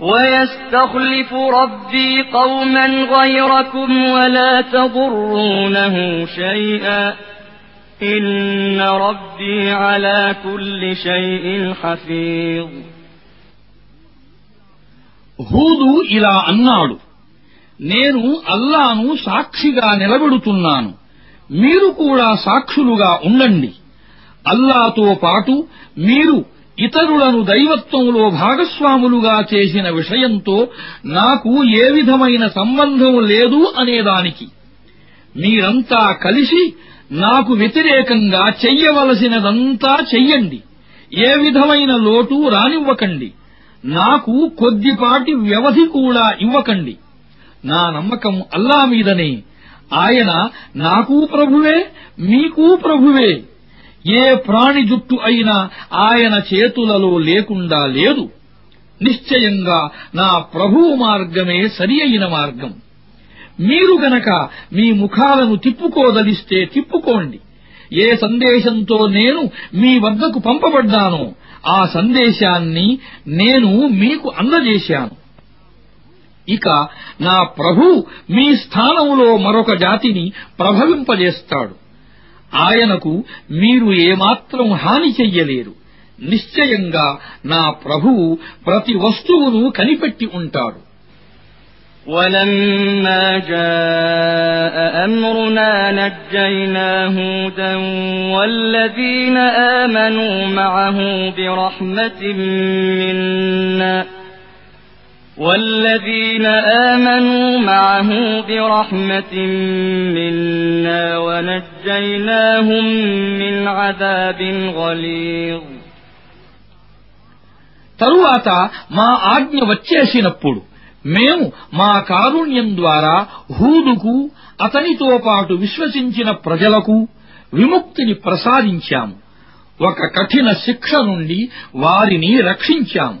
ويستخلف ربي قوما غيركم ولا تضرونه شيئا إن ربي على كل شيء حفيظ హూదు ఇలా అన్నాడు నేను అల్లాను సాక్షిగా నిలబెడుతున్నాను మీరు కూడా సాక్షులుగా ఉండండి అల్లాతో పాటు మీరు ఇతరులను దైవత్వంలో భాగస్వాములుగా చేసిన విషయంతో నాకు ఏ విధమైన సంబంధం లేదు అనేదానికి. మీరంతా కలిసి నాకు వ్యతిరేకంగా చెయ్యవలసినదంతా చెయ్యండి. ఏ విధమైన లోటు రానివ్వకండి. నాకు కొద్దిపాటి వ్యవధి కూడా ఇవ్వకండి. నా నమ్మకం అల్లా మీదనే. ఆయన నాకూ ప్రభువే మీకూ ప్రభువే. ఏ ప్రాణి జుట్టు అయినా ఆయన చేతులలో లేకుండా లేదు. నిశ్చయంగా నా ప్రభువు మార్గమే సరి అయిన మార్గం. మీరు గనక మీ ముఖాలను తిప్పుకోదలిస్తే తిప్పుకోండి. ఏ సందేశంతో నేను మీ వద్దకు పంపబడ్డానో ఆ సందేశాన్ని నేను మీకు అందజేశాను. ఇక నా ప్రభు మీ స్థానంలో మరొక జాతిని ప్రభవింపజేస్తాడు. ఆయనకు మీరు ఏమాత్రం హాని చెయ్యలేరు నిశ్చయంగా నా ప్రభువు ప్రతి వస్తువును కనిపెట్టి ఉంటాడు ولما جاء أمرنا نجينا هودا والذين آمنوا معه برحمة منا والذين آمنوا معه برحمة منا ونجيناهم من عذاب غليظ తరువాత మా ఆజ్ఞ వచ్చేసినప్పుడు మేము మా కారుణ్యం ద్వారా హూదుకు అతనితో పాటు విశ్వసించిన ప్రజలకు విముక్తిని ప్రసాదించాము ఒక కఠిన శిక్ష నుండి వారిని రక్షించాము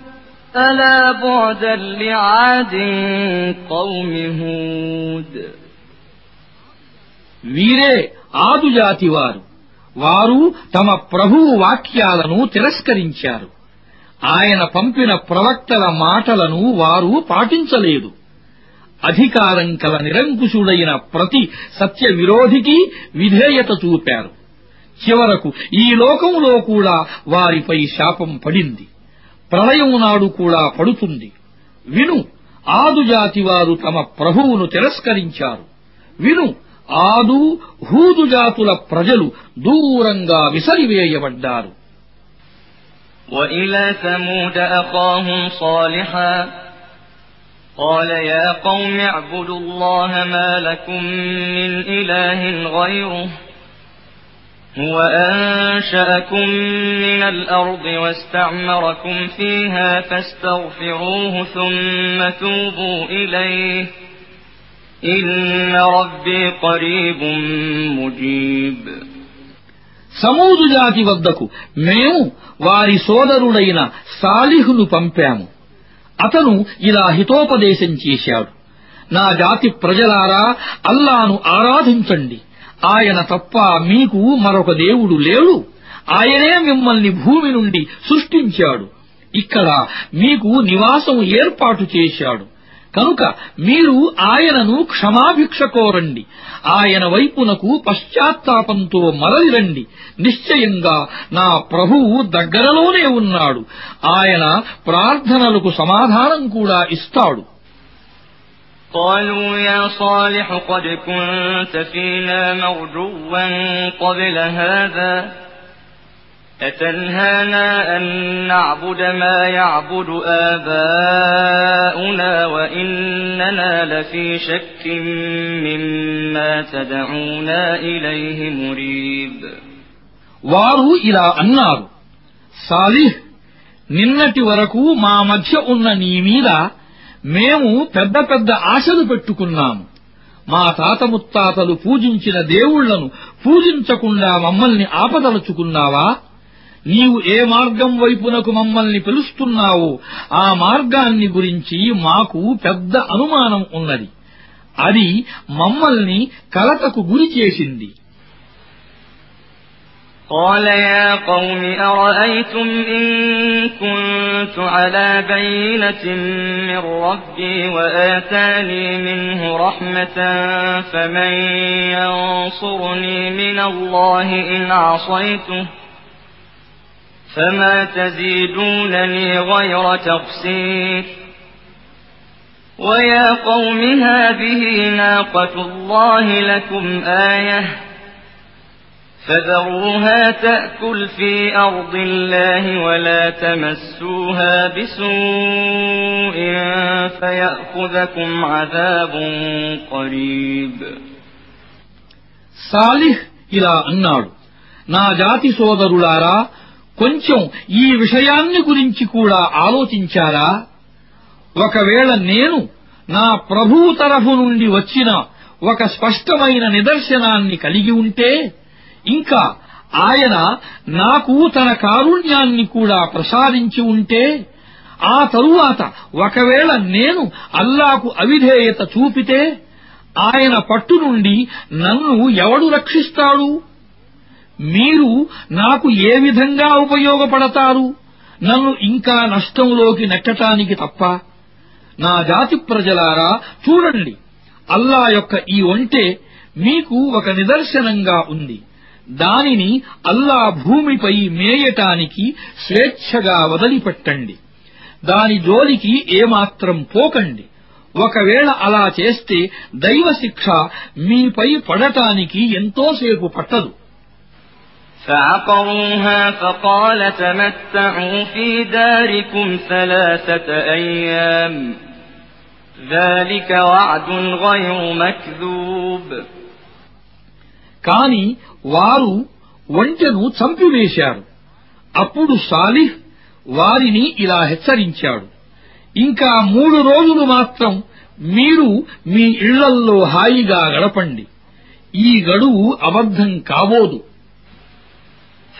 ألا بعدا لعاد قوم هود వీరే ఆదుజాతి వారు వారు తమ ప్రభువు వాక్యాలను తిరస్కరించారు ఆయన పంపిన ప్రవక్తల మాటలను వారు పాటించలేదు అధికారం కల నిరంకుశుడైన ప్రతి సత్య విరోధికి విధేయత చూపారు చివరకు ఈ లోకంలో కూడా వారిపై శాపం పడింది ప్రళయం నాడు కూడా పడుతుంది విను ఆదుజాతి వారు తమ ప్రభువును తిరస్కరించారు విను ఆదు హూదు జాతుల ప్రజలు దూరంగా విసరివేయబడ్డారు وإلى ثمود أخاهم صالحا قال يا قوم اعبدوا الله ما لكم من إله غيره هو أنشأكم من الأرض واستعمركم فيها فاستغفروه ثم توبوا إليه إن ربي قريب مجيب సమూదు జాతి వద్దకు మేము వారి సోదరుడైన సాలిహును పంపాము అతను ఇలా హితోపదేశం చేశాడు నా జాతి ప్రజలారా అల్లాను ఆరాధించండి ఆయన తప్ప మీకు మరొక దేవుడు లేడు. ఆయనే మిమ్మల్ని భూమి నుండి సృష్టించాడు. ఇక్కడ మీకు నివాసం ఏర్పాటు చేశాడు. కనుక మీరు ఆయనను క్షమాభిక్ష కోరండి ఆయన వైపునకు పశ్చాత్తాపంతో మరలిరండి. నిశ్చయంగా నా ప్రభువు దగ్గరలోనే ఉన్నాడు. ఆయన ప్రార్థనలకు సమాధానం కూడా ఇస్తాడు. قالوا يا صالح قد كنت فينا مرجوا قبل هذا أتنهانا أن نعبد ما يعبد آباؤنا وإننا لفي شك مما تدعونا إليه مريب వారు ఇలా అన్నారు సాలిహ్ నిన్నటి వరకు మా మధ్య ఉన్న నీ మీద మేము పెద్ద పెద్ద ఆశలు పెట్టుకున్నాము మా తాత ముత్తాతలు పూజించిన దేవుళ్లను పూజించకుండా మమ్మల్ని ఆపదలుచుకున్నావా నీవు ఏ మార్గం వైపునకు మమ్మల్ని పిలుస్తున్నావో ఆ మార్గాన్ని గురించి మాకు పెద్ద అనుమానం ఉన్నది అది మమ్మల్ని కలతకు గురి చేసింది قال يا قوم أرأيتم إن كنت على بينة من ربي وآتاني منه رحمة فمن ينصرني من الله إن عصيته فما تزيدونني غير تقصير. ويا قوم هذه ناقة الله لكم آية. فذروها تأكل في أرض الله ولا تمسوها بسوء فيأخذكم عذاب قريب సాలిహ్ ఇలా అన్నాడు నా జాతి సోదరులారా కొంచెం ఈ విషయాన్ని గురించి కూడా ఆలోచించారా ఒకవేళ నేను నా ప్రభువు తరఫు నుండి వచ్చిన ఒక స్పష్టమైన నిదర్శనాన్ని కలిగి ఉంటే ఇంకా ఆయన నాకు తన కారుణ్యాన్ని కూడా ప్రసాదించి ఉంటే ఆ తరువాత ఒకవేళ నేను అల్లాకు అవిధేయత చూపితే ఆయన పట్టు నుండి నన్ను ఎవడు రక్షిస్తాడు? మీరు నాకు ఏ విధంగా ఉపయోగపడతారు? నన్ను ఇంకా నష్టంలోకి నెట్టటానికి తప్ప? నా జాతి ప్రజలారా చూడండి. అల్లా యొక్క ఈ ఒంటే మీకు ఒక నిదర్శనంగా ఉంది. దానిని అల్లా భూమిపై మేయటానికి స్వేచ్ఛగా వదిలిపెట్టండి దాని జోలికి ఏమాత్రం పోకండి ఒకవేళ అలా చేస్తే దైవశిక్ష మీపై పడటానికి ఎంతోసేపు పట్టదు فعقروها فقال تمتعوا في داركم ثلاثة أيام ذلك وعد غير مكذوب కాని వారు ఒంటెను చంపివేశారు. అప్పుడు సాలిహ్ వారిని ఇలా హెచ్చరించాడు. ఇంకా మూడు రోజులు మాత్రం మీరు మీ ఇళ్ళల్లో హాయిగా గడపండి. ఈ గడువు అబద్ధం కాబోదు.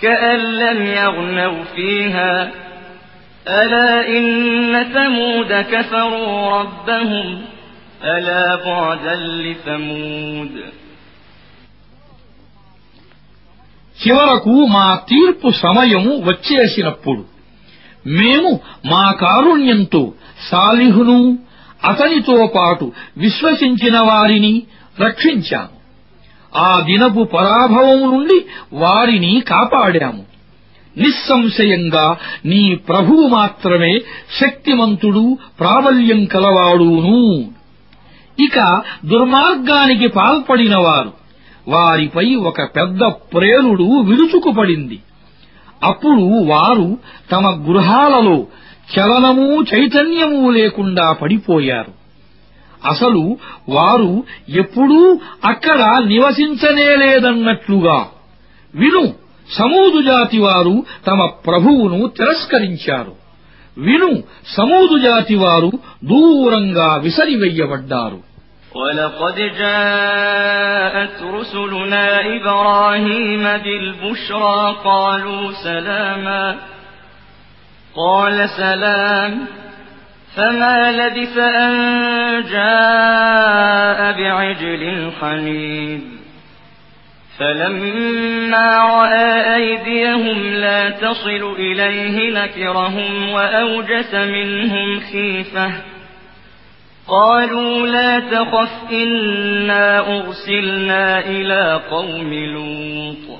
كأن لم يغنوا فيها ألا إن ثمود كفروا ربهم ألا بعدا لثمود చివరకు మా తీర్పు సమయం వచ్చేసినప్పుడు మేము మా కారుణ్యంతో సాలిహును అతనితో పాటు విశ్వసించిన వారిని రక్షించాము ఆ దినపు పరాభవం నుండి వారిని కాపాడాము. నిస్సంశయంగా నీ ప్రభువు మాత్రమే శక్తిమంతుడు ప్రాబల్యం కలవాడును. ఇక దుర్మార్గానికి పాల్పడినవారు వారిపై ఒక పెద్ద ప్రేలుడు విరుచుకుపడింది. అప్పుడు వారు తమ గృహాలలో చలనమూ చైతన్యమూ లేకుండా పడిపోయారు. అసలు వారు ఎప్పుడూ అక్కడ నివసించనేలేదన్నట్లుగా విను సమూదు జాతి వారు తమ ప్రభువును తిరస్కరించారు విను సమూదు జాతి వారు దూరంగా విసరివెయ్యబడ్డారు ولقد جاءت رسلنا إبراهيم بالبشرى قالوا سلاما قال سلام فما لبث أن جاء بعجل حنيذ فلما رأى أيديهم لا تصل إليه نكرهم وأوجس منهم خيفة قالوا لا تخف إنا أرسلنا إلى قوم لوط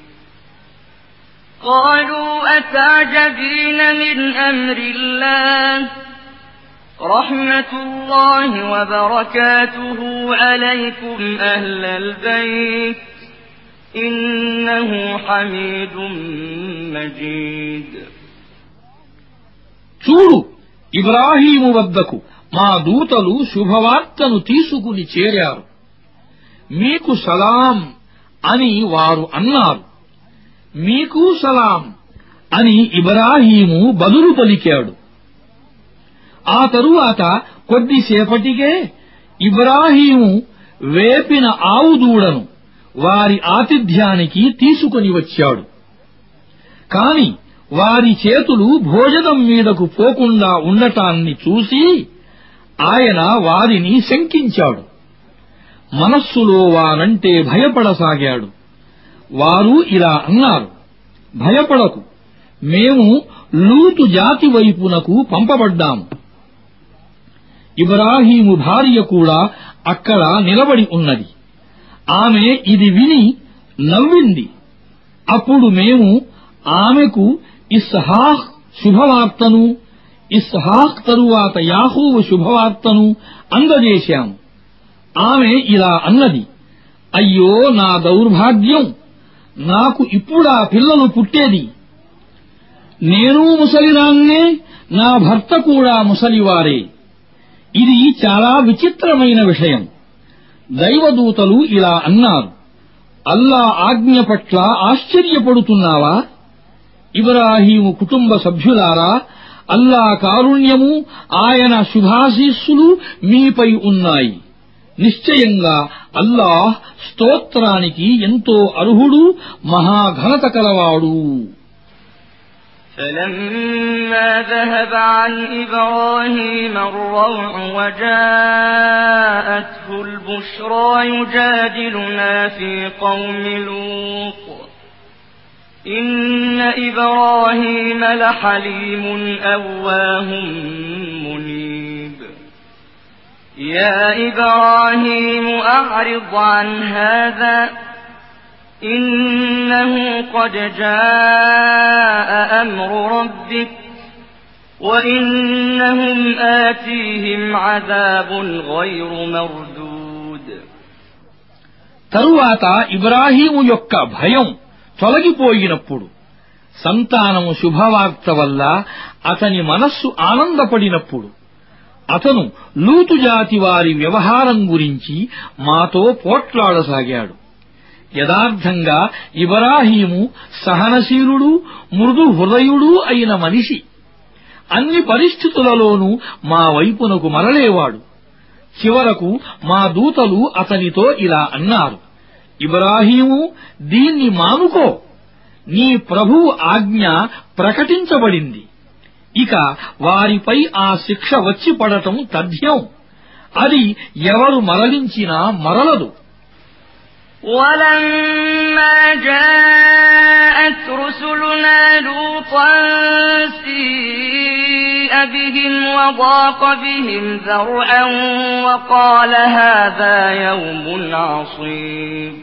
قالوا أتعجبين من أمر الله رحمة الله وبركاته عليكم أهل البيت إنه حميد مجيد చూడు ఇబ్రాహీము వద్దకు మా దూతలు శుభవార్తను తీసుకుని చేరారు మీకు సలాం అని వారు అన్నారు మీకు సలాం అని ఇబ్రాహీము బదులు పలికాడు. ఆ తరువాత కొద్దిసేపటికే ఇబ్రాహీము వేపిన ఆవు దూడను వారి ఆతిథ్యానికి తీసుకొని వచ్చాడు. కాని వారి చేతులు భోజనం మీదకు పోకుండా ఉండటాన్ని చూసి ఆయన వారిని శంకించాడు. మనస్సులో వారంటే భయపడసాగాడు. వారు ఇలా అన్నారు. భయపడకు. మేము లూతు జాతి వైపునకు పంపబడ్డాము ఇబ్రాహీము భార్య కూడా అక్కడ నిలబడి ఉన్నది. ఆమె ఇది విని నవ్వింది. అప్పుడు మేము ఆమెకు ఇస్హాహ్ శుభవార్తను ఇస్హాక్ తరువాత యాహూవు శుభవార్తను అందజేశాము ఆమె ఇలా అన్నది. అయ్యో నా దౌర్భాగ్యం! నాకు ఇప్పుడా పిల్లలు పుట్టేది. నేను ముసలిదాన్నే నా భర్త కూడా ముసలివారే. ఇది చాలా విచిత్రమైన విషయం. దైవదూతలు ఇలా అన్నారు. అల్లా ఆజ్ఞ పట్ల ఆశ్చర్యపడుతున్నావా? ఇబ్రాహీము కుటుంబ సభ్యులారా అల్లా కారుణ్యము ఆయన శుభాశీస్సులు మీపై ఉన్నాయి. నిశ్చయంగా అల్లాహ్ స్తోత్రానికి ఎంతో అర్హుడు మహాఘనత కలవాడు فلما ذهب عن إبراهيم الروع وجاءته البشرى يجادلنا في قوم لوط إن إبراهيم لحليم أواه منيب يا إبراهيم أعرض عن هذا إنه قد جاء أمر ربك وإنهم آتيهم عذاب غير مردود తరువాత ఇబ్రాహీము యొక్క భయం తొలగిపోయినప్పుడు సంతానము శుభవార్త వల్ల అతని మనస్సు ఆనందపడినప్పుడు అతను లూతు జాతి వారి వ్యవహారం గురించి మాతో పోట్లాడసాగాడు. యథార్థంగా ఇబ్రాహీము సహనశీలుడు మృదు హృదయుడు అయిన మనిషి. అన్ని పరిస్థితులలోనూ మా వైపునకు మరలేవాడు. చివరకు మా దూతలు అతనితో ఇలా అన్నారు ఇబ్రాహీము దీన్ని మానుకో. నీ ప్రభువు ఆజ్ఞ ప్రకటించబడింది. ఇక వారిపై ఆ శిక్ష వచ్చి పడటం తథ్యం అది ఎవరు మరలించినా మరలదు ولما جاءت رسلنا لوطا سيء بهم وضاق بهم ذرعا وقال هذا يوم عصيب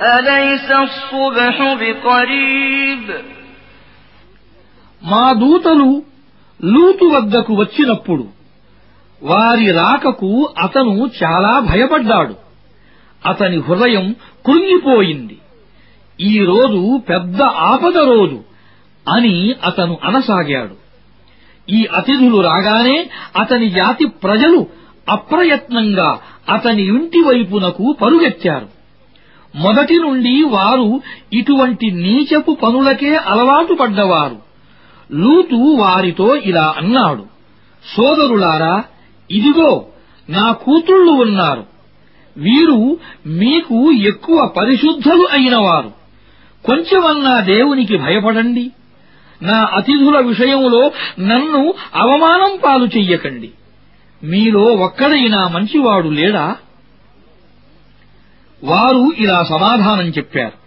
أليس الصبح بقريب మా దూతలు లూతు వద్దకు వచ్చినప్పుడు వారి రాకకు అతను చాలా భయపడ్డాడు అతని హృదయం కృంగిపోయింది ఈ రోజు పెద్ద ఆపద రోజు అని అతను అనసాగాడు ఈ అతిథులు రాగానే అతని జాతి ప్రజలు అప్రయత్నంగా అతని ఇంటి వైపునకు పరుగెత్తారు మొదటి నుండి వారు ఇటువంటి నీచపు పనులకే అలవాటు పడ్డవారు. లూతు వారితో ఇలా అన్నాడు సోదరులారా ఇదిగో నా కూతుళ్ళు ఉన్నారు. వీరు మీకు ఎక్కువ పరిశుద్ధులు అయినవారు. కొంచెమన్నా దేవునికి భయపడండి. నా అతిథుల విషయంలో నన్ను అవమానం పాలు చెయ్యకండి. మీలో ఒక్కడైనా మంచివాడు లేడా? వారు ఇలా సమాధానం చెప్పారు.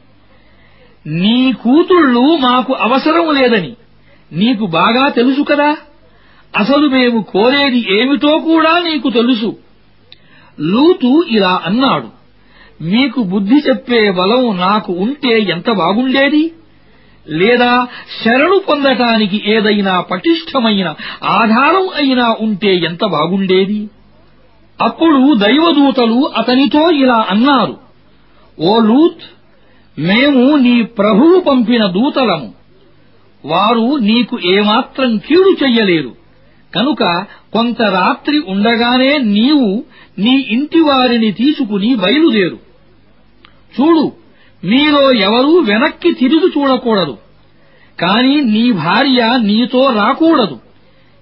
నీ కూతుళ్ళు మాకు అవసరం లేదని నీకు బాగా తెలుసు కదా? అసలు మేము కోరేది ఏమిటో కూడా నీకు తెలుసు. లూతు ఇలా అన్నాడు. మీకు బుద్ధి చెప్పే బలం నాకు ఉంటే ఎంత బాగుండేది? లేదా శరణు పొందటానికి ఏదైనా పటిష్టమైన ఆధారం అయినా ఉంటే ఎంత బాగుండేది? అప్పుడు దైవదూతలు అతనితో ఇలా అన్నారు. ఓ లూత్ మేము నీ ప్రభువు పంపిన దూతలము. వారు నీకు ఏమాత్రం కీడు చెయ్యలేరు. కనుక కొంత రాత్రి ఉండగానే నీవు నీ ఇంటి వారిని తీసుకుని బయలుదేరు. చూడు మీలో ఎవరూ వెనక్కి తిరిగి చూడకూడదు. కాని నీ భార్య నీతో రాకూడదు.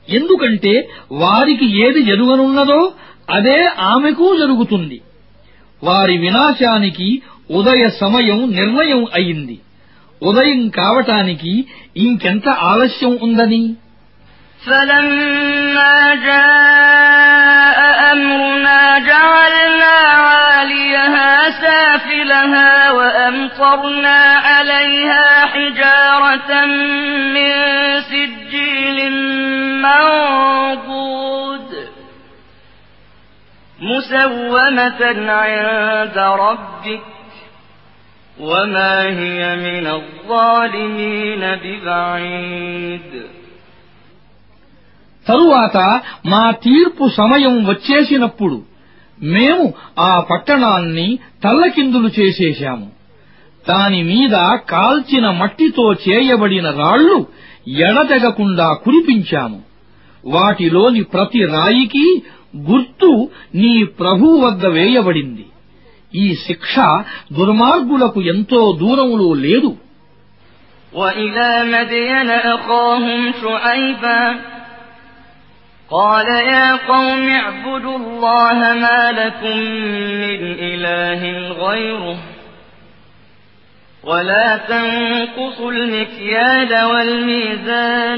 ఎందుకంటే వారికి ఏది జరుగనున్నదో అదే ఆమెకు జరుగుతుంది. వారి వినాశానికి ఉదయ సమయం నిర్ణయం అయింది ఉదయం కావటానికి ఇంకెంత ఆలస్యం ఉందని فلما جاء أمرنا جعلنا عاليها سافلها وأمطرنا عليها حجارة من سجيل منضود مسومة عند ربك وما هي من الظالمين ببعيد తరువాత మా తీర్పు సమయం వచ్చేసినప్పుడు మేము ఆ పట్టణాన్ని తల్లకిందులు చేసేశాము దాని మీద కాల్చిన మట్టితో చేయబడిన రాళ్లు ఎడతెగకుండా కురిపించాము వాటిలోని ప్రతి రాయికి గుర్తు నీ ప్రభువు వద్ద వేయబడింది ఈ శిక్ష దుర్మార్గులకు ఎంతో దూరములో లేదు وإلى مدين أخاهم شعيبا قال يا قوم اعبدوا الله ما لكم من إله غيره ولا تنقصوا المكيال والميزان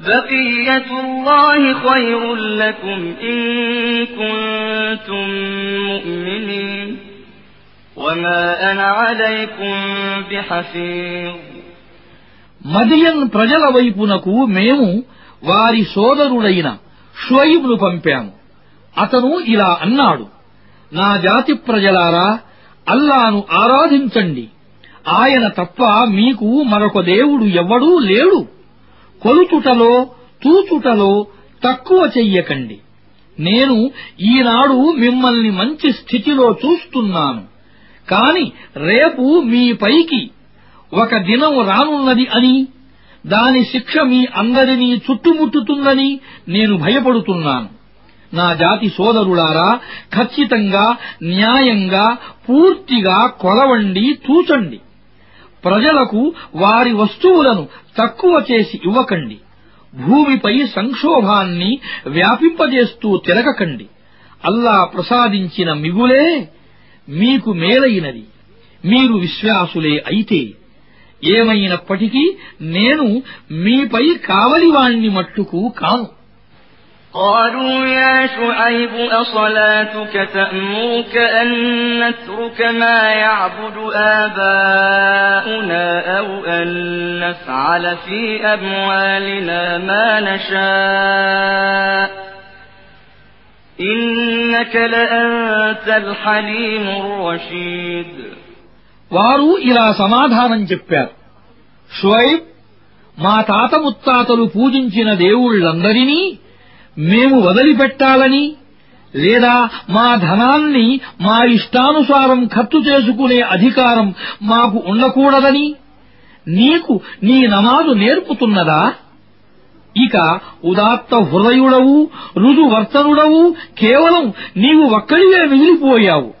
بقية الله خير لكم إن كنتم مؤمنين وما أنا عليكم بحفيظ మదియన్ ప్రజల వైపునకు మేము వారి సోదరుడైన షుయిబ్ను పంపాము అతను ఇలా అన్నాడు నా జాతి ప్రజలారా అల్లాను ఆరాధించండి ఆయన తప్ప మీకు మరొక దేవుడు ఎవ్వడూ లేడు కొలుచుటలో తూచుటలో తక్కువ చెయ్యకండి. నేను ఈనాడు మిమ్మల్ని మంచి స్థితిలో చూస్తున్నాను. కాని రేపు మీ పైకి ఒక దినం రానున్నది అని దాని శిక్ష మీ అందరినీ చుట్టుముట్టుతుందని నేను భయపడుతున్నాను. నా జాతి సోదరులారా ఖచ్చితంగా న్యాయంగా పూర్తిగా కొలవండి తూచండి. ప్రజలకు వారి వస్తువులను తక్కువ చేసి ఇవ్వకండి. భూమిపై సంక్షోభాన్ని వ్యాపింపజేస్తూ తిరగకండి. అల్లా ప్రసాదించిన మిగులే మీకు మేలైనది. మీరు విశ్వాసులే అయితే ఏమైనప్పటికీ నేను మీపై కావలివాణ్ణి మట్టుకు కాను. قالوا يا شعيب أصلاتك تأمرك أن نترك ما يعبد آباؤنا أو أن نفعل في أموالنا ما نشاء إنك لأنت الحليم الرشيد వారు ఇలా సమాధానం చెప్పారు షువైబ్ మా తాత ముత్తాతలు పూజించిన దేవుళ్లందరినీ మేము వదిలిపెట్టాలని లేదా మా ధనాన్ని మా ఇష్టానుసారం ఖర్చు చేసుకునే అధికారం మాకు ఉండకూడదని నీకు నీ నమాజు నేర్పుతున్నదా? ఇక ఉదాత్త హృదయుడవు రుజువర్తనుడవు కేవలం నీవు ఒక్కడివే మిగిలిపోయావు.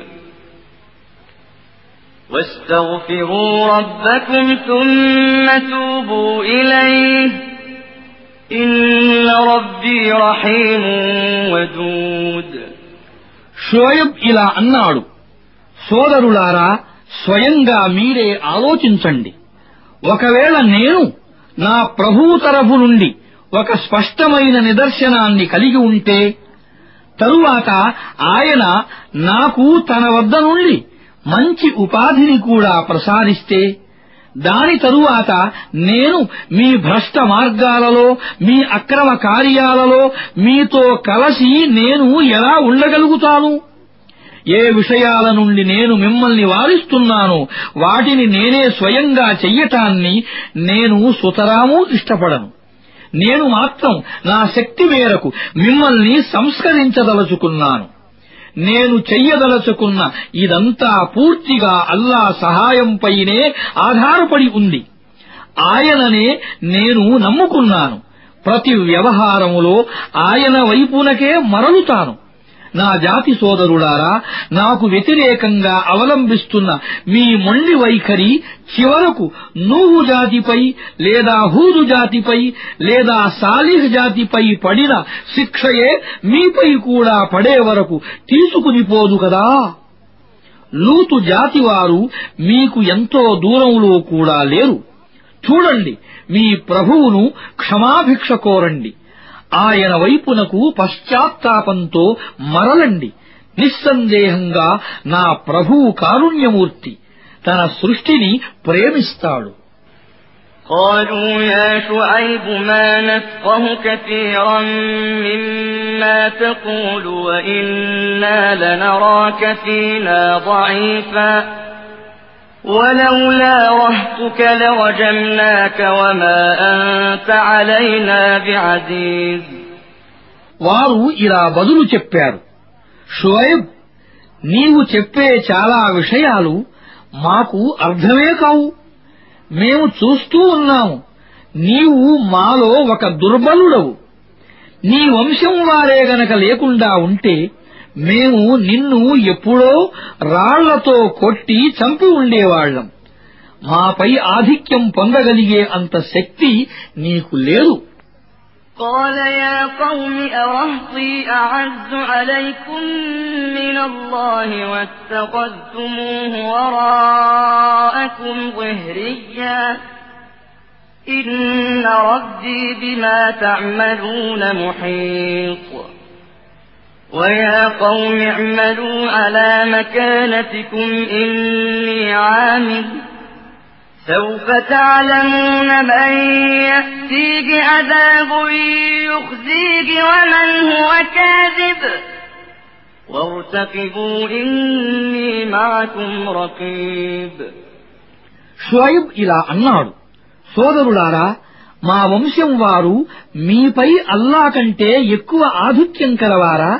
واستغفروا ربكم ثم توبوا إليه إن ربي رحيم ودود షోయబ్ ఇలా అన్నాడు సోదరులారా స్వయంగా మీరే ఆలోచించండి ఒకవేళ నేను నా ప్రభువు తరఫు నుండి ఒక స్పష్టమైన నిదర్శనాన్ని కలిగి ఉంటే తరువాత ఆయన నాకు తన వద్ద నుండి మంచి ఉపాధిని కూడా ప్రసాదిస్తే దాని తరువాత నేను మీ భ్రష్ట మార్గాలలో మీ అక్రమ కార్యాలలో మీతో కలసి నేను ఎలా ఉండగలుగుతాను? ఏ విషయాల నుండి నేను మిమ్మల్ని వారిస్తున్నానో వాటిని నేనే స్వయంగా చెయ్యటాన్ని నేను సుతరాము ఇష్టపడను. నేను మాత్రం నా శక్తి మేరకు మిమ్మల్ని సంస్కరించదలుచుకున్నాను. నేను చెయ్యదలచుకున్న ఇదంతా పూర్తిగా అల్లా సహాయంపైనే ఆధారపడి ఉంది. ఆయననే నేను నమ్ముకున్నాను. ప్రతి వ్యవహారములో ఆయన వైపునకే మరలుతాను. నా జాతి సోదరులారా నాకు వ్యతిరేకంగా అవలంబిస్తున్న మీ మొండి వైఖరి చివరకు నూహు జాతిపై లేదా హూదు జాతిపై లేదా సాలిహ్ జాతిపై పడిన శిక్షయే మీపై కూడా పడే వరకు తీసుకునిపోదు కదా. లూతు జాతివారు మీకు ఎంతో దూరంలో కూడా లేరు. చూడండి మీ ప్రభువును క్షమాభిక్ష కోరండి. ఆయన వైపునకు పశ్చాత్తాపంతో మరలండి నిస్సందేహంగా నా ప్రభువు కారుణ్యమూర్తి తన సృష్టిని ప్రేమిస్తాడు قالوا يا شعيب ما نفقه كثيرا مما تقول وإنا لنراك فينا ضعيفا ولولا رهتك لرجمناك وما أنت علينا بعزيز వారు ఇలా బదులు చెప్పారు షోయబ్ నీవు చెప్పే చాలా విషయాలు మాకు అర్థమే కావు మేము చూస్తూ ఉన్నాము నీవు మాలో ఒక దుర్బలుడవు నీ వంశం వారే గనక లేకుండా ఉంటే మేము నిన్ను ఎప్పుడో రాళ్లతో కొట్టి చంపి ఉండేవాళ్లం మాపై ఆధిక్యం పొందగలిగే అంత శక్తి నీకు లేదు قال يا قوم أرهطي أعز عليكم من الله واتخذتموه وراءكم ظهريا إن ربي بما تعملون محيط ويا قوم اعملوا على مكانتكم إني عامل سوف تعلمون من يأتيك عذاب يخزيك ومن هو كاذب وارتقبوا إني معكم رقيب షోయబ్ ఇలా అన్నాడు సోదరులారా మా వంశం వారు మీపై అల్లా కంటే ఎక్కువ ఆధిక్యం కలవారా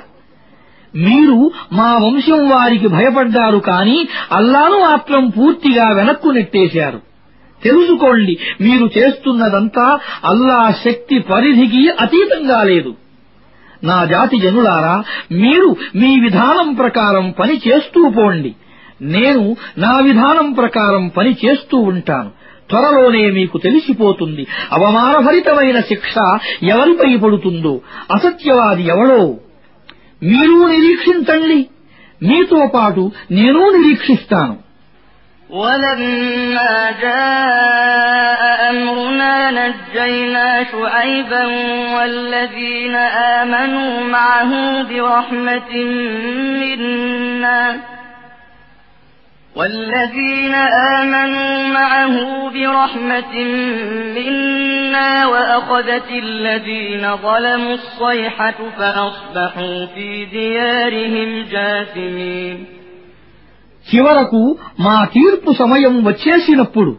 మీరు మా వంశం వారికి భయపడ్డారు కాని అల్లాను మాత్రం పూర్తిగా వెనక్కు నెట్టేశారు. తెలుసుకోండి మీరు చేస్తున్నదంతా అల్లా శక్తి పరిధికి అతీతంగా లేదు. నా జాతి జనులారా మీరు మీ విధానం ప్రకారం పని చేస్తూ పోండి. నేను నా విధానం ప్రకారం పని చేస్తూ ఉంటాను. త్వరలోనే మీకు తెలిసిపోతుంది. అవమానభరితమైన శిక్ష ఎవరిపై పడుతుందో అసత్యవాది ఎవడో మీరు నిరీక్షించండి మీతో పాటు నేను నిరీక్షిస్తాను ولما جاء أمرنا نجينا شعيبا والذين آمنوا معه برحمة منا والذين آمنوا معه برحمة منا وأخذت الذين ظلموا الصيحة فأصبحوا في ديارهم جاثمين చివరకు మా తీర్పు సమయం వచ్చేసినప్పుడు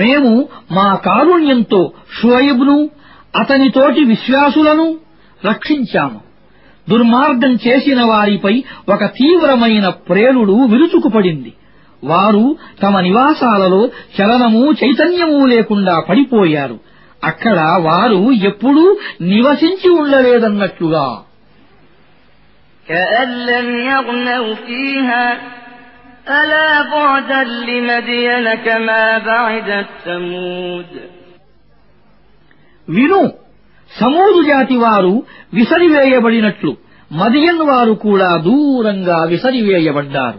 మేము మా కారుణ్యంతో షుయబ్ను అతనితోటి విశ్వాసులను రక్షించాము దుర్మార్గం చేసిన వారిపై ఒక తీవ్రమైన ప్రేలుడు విరుచుకుపడింది వారు తమ నివాసాలలో చలనము చైతన్యము లేకుండా పడిపోయారు అక్కడ వారు ఎప్పుడూ నివసించి ఉండలేదన్నట్లుగా كأن لم يغنوا فيها ألا بعدا لمدين كما بعدت ثمود విను సమూదు జాతి వారు విసరివేయబడినట్లు మదియన్ వారు కూడా దూరంగా విసరివేయబడ్డారు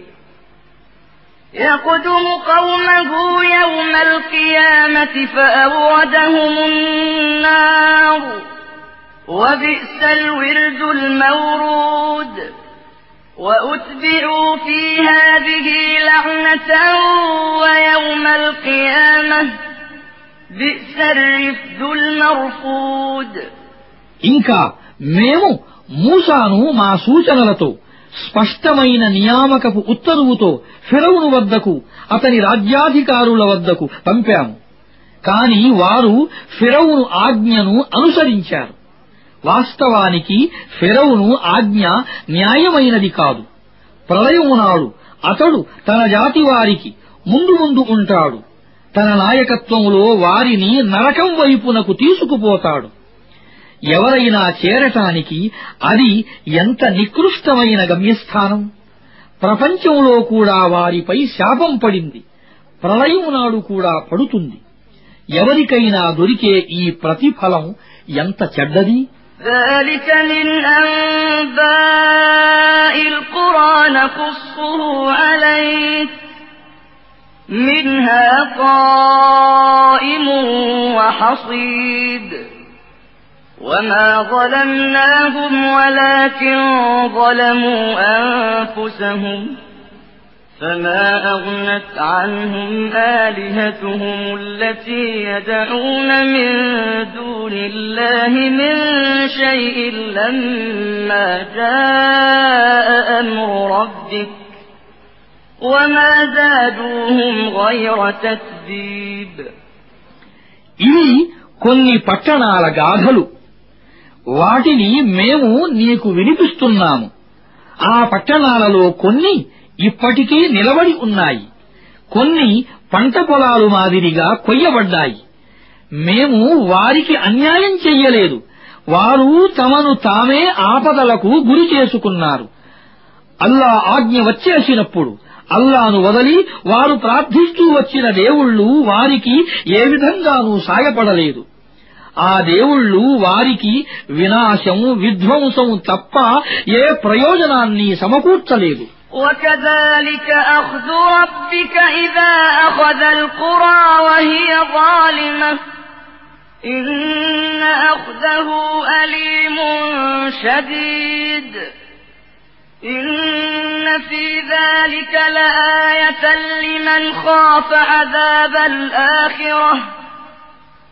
يقدم قومه يوم القيامة فأوردهم النار وبئس الورد المورود وأتبعوا في هذه لعنة ويوم القيامة بئس الرفد المرفود ఇంకా మేము మూసాను మా సూచనలతో స్పష్టమైన నియామకపు ఉత్తరువుతో ఫిరౌను వద్దకు అతని రాజ్యాధికారుల వద్దకు పంపాము. కాని వారు ఫిరౌను ఆజ్ఞను అనుసరించారు. వాస్తవానికి ఫిరౌను ఆజ్ఞ న్యాయమైనది కాదు. ప్రళయము నాడు అతడు తన జాతి వారికి ముందు ముందు ఉంటాడు. తన నాయకత్వంలో వారిని నరకం వైపునకు తీసుకుపోతాడు. ఎవరైనా చేరటానికి అది ఎంత నికృష్టమైన గమ్యస్థానం ప్రపంచంలో కూడా వారిపై శాపం పడింది ప్రళయం నాడు కూడా పడుతుంది ఎవరికైనా దొరికే ఈ ప్రతిఫలం ఎంత చెడ్డది ذلك من أنباء القرى نقصه عليك منها قائم وحصيد وما ظلمناهم ولكن ظلموا أنفسهم فما أغنت عنهم آلهتهم التي يدعون من دون الله من شيء لما جاء أمر ربك وما زادوهم غير تتبيب ఇవి కొన్ని పట్టణాల గాథలు వాటిని మేము నీకు వినిపిస్తున్నాము. ఆ పట్టణాలలో కొన్ని ఇప్పటికీ నిలబడి ఉన్నాయి. కొన్ని పంట పొలాలు మాదిరిగా కొయ్యబడ్డాయి. మేము వారికి అన్యాయం చెయ్యలేదు. వారు తమను తామే ఆపదలకు గురి చేసుకున్నారు. అల్లా ఆజ్ఞ వచ్చేసినప్పుడు అల్లాను వదలి వారు ప్రార్థిస్తూ వచ్చిన దేవుళ్ళు వారికి ఏ విధంగానూ సాయపడలేదు. ఆ దేవుళ్ళు వారికి వినాశం విధ్వంసం తప్ప ఏ ప్రయోజనాన్ని సమకూర్చలేదు وكذلك أخذ ربك إذا أخذ القرى وهي ظالمة إن أخذه أليم شديد إن في ذلك لآية لمن خاف عذاب الآخرة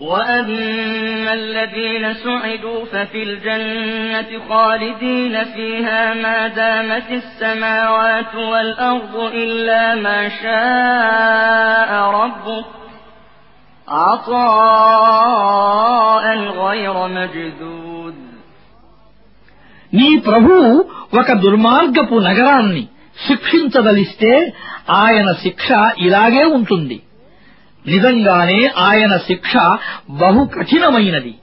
وأما الذين سعدوا ففي الجنة خالدين فيها ما دامت السماوات والأرض إلا ما شاء ربك عطاء غير مجدود నీ ప్రభువు ఒక దుర్మార్గపు నగరాన్ని శిక్షించదలిస్తే ఆయన శిక్ష ఇలాగే ఉంటుంది నిజంగానే ఆయన శిక్ష బహు కఠినమైనది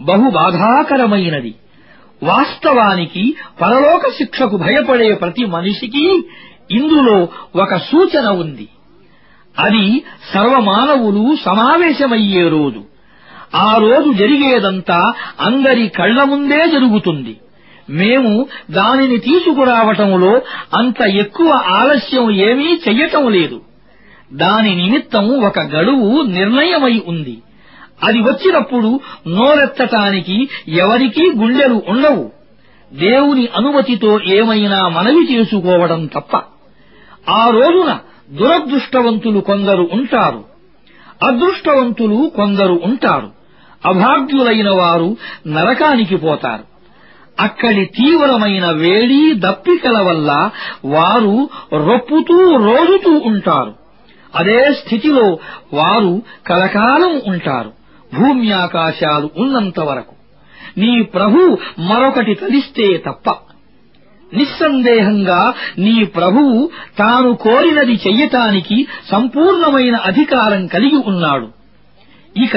బహు బాధాకరమైనది. వాస్తవానికి పరలోక శిక్షకు భయపడే ప్రతి మనిషికి ఇందులో ఒక సూచన ఉంది. అది సర్వమానవులు సమావేశమయ్యే రోజు. ఆ రోజు జరిగేదంతా అందరి కళ్ళ ముందే జరుగుతుంది. మేము దానిని తీసుకురావటంలో అంత ఎక్కువ ఆలస్యం ఏమీ చెయ్యటం లేదు. దాని నిమిత్తం ఒక గడువు నిర్ణయమై ఉంది. అది వచ్చినప్పుడు నోరెత్తటానికి ఎవరికీ గుండెలు ఉండవు. దేవుని అనుమతితో ఏమైనా మనవి చేసుకోవడం తప్ప. ఆ రోజున దురదృష్టవంతులు కొందరు ఉంటారు. అదృష్టవంతులు కొందరు ఉంటారు. అభాగ్యులైన వారు నరకానికి పోతారు. అక్కడి తీవ్రమైన వేడి దప్పికల వల్ల వారు రొప్పుతూ రోజుతూ ఉంటారు. అదే స్థితిలో వారు కలకాలం ఉంటారు. భూమి ఆకాశాలు ఉన్నంత వరకు. నీ ప్రభు మరొకటి తలిస్తే తప్ప. నిస్సందేహంగా నీ ప్రభువు తాను కోరినది చెయ్యటానికి సంపూర్ణమైన అధికారం కలిగి ఉన్నాడు. ఇక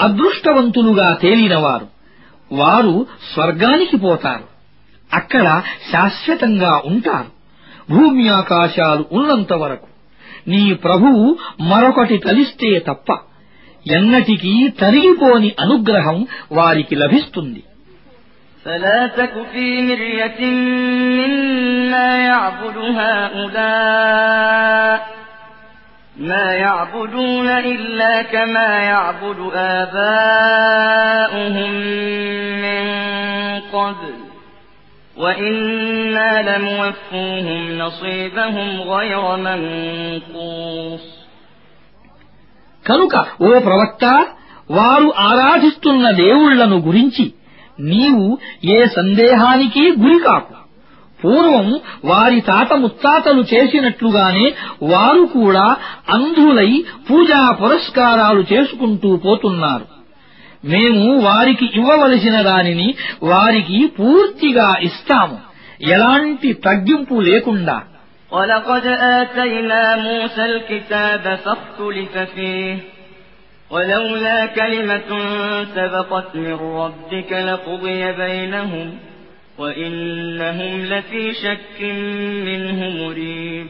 అదృష్టవంతులుగా తేలినవారు. వారు స్వర్గానికి పోతారు. అక్కడ శాశ్వతంగా ఉంటారు. భూమి ఆకాశాలు ఉన్నంత వరకు. నీ ప్రభువు మరొకటి తలిస్తే తప్ప ఎన్నటికీ తరిగిపోని అనుగ్రహం వారికి లభిస్తుంది فلا تك في مرية مما يعبد هؤلاء ما يعبدون إلا كما يعبد آباؤهم من قبل وإنا لموفوهم نصيبهم غير منقوص కనుక ఓ ప్రవక్త వారు ఆరాధిస్తున్న దేవుళ్లను గురించి నీవు ఏ సందేహానికి గురికాకు పూర్వం వారి తాత ముత్తాతలు చేసినట్లుగానే వారు కూడా అంధులై పూజా పురస్కారాలు చేసుకుంటూ పోతున్నారు మేము వారికి ఇవ్వవలసిన దానిని వారికి పూర్తిగా ఇస్తాము ఎలాంటి తగ్గింపు లేకుండా ولقد آتينا موسى الكتاب فاختلف فيه ولولا كلمة سبقت من ربك لقضي بينهم وإنهم لفي شك منه مريب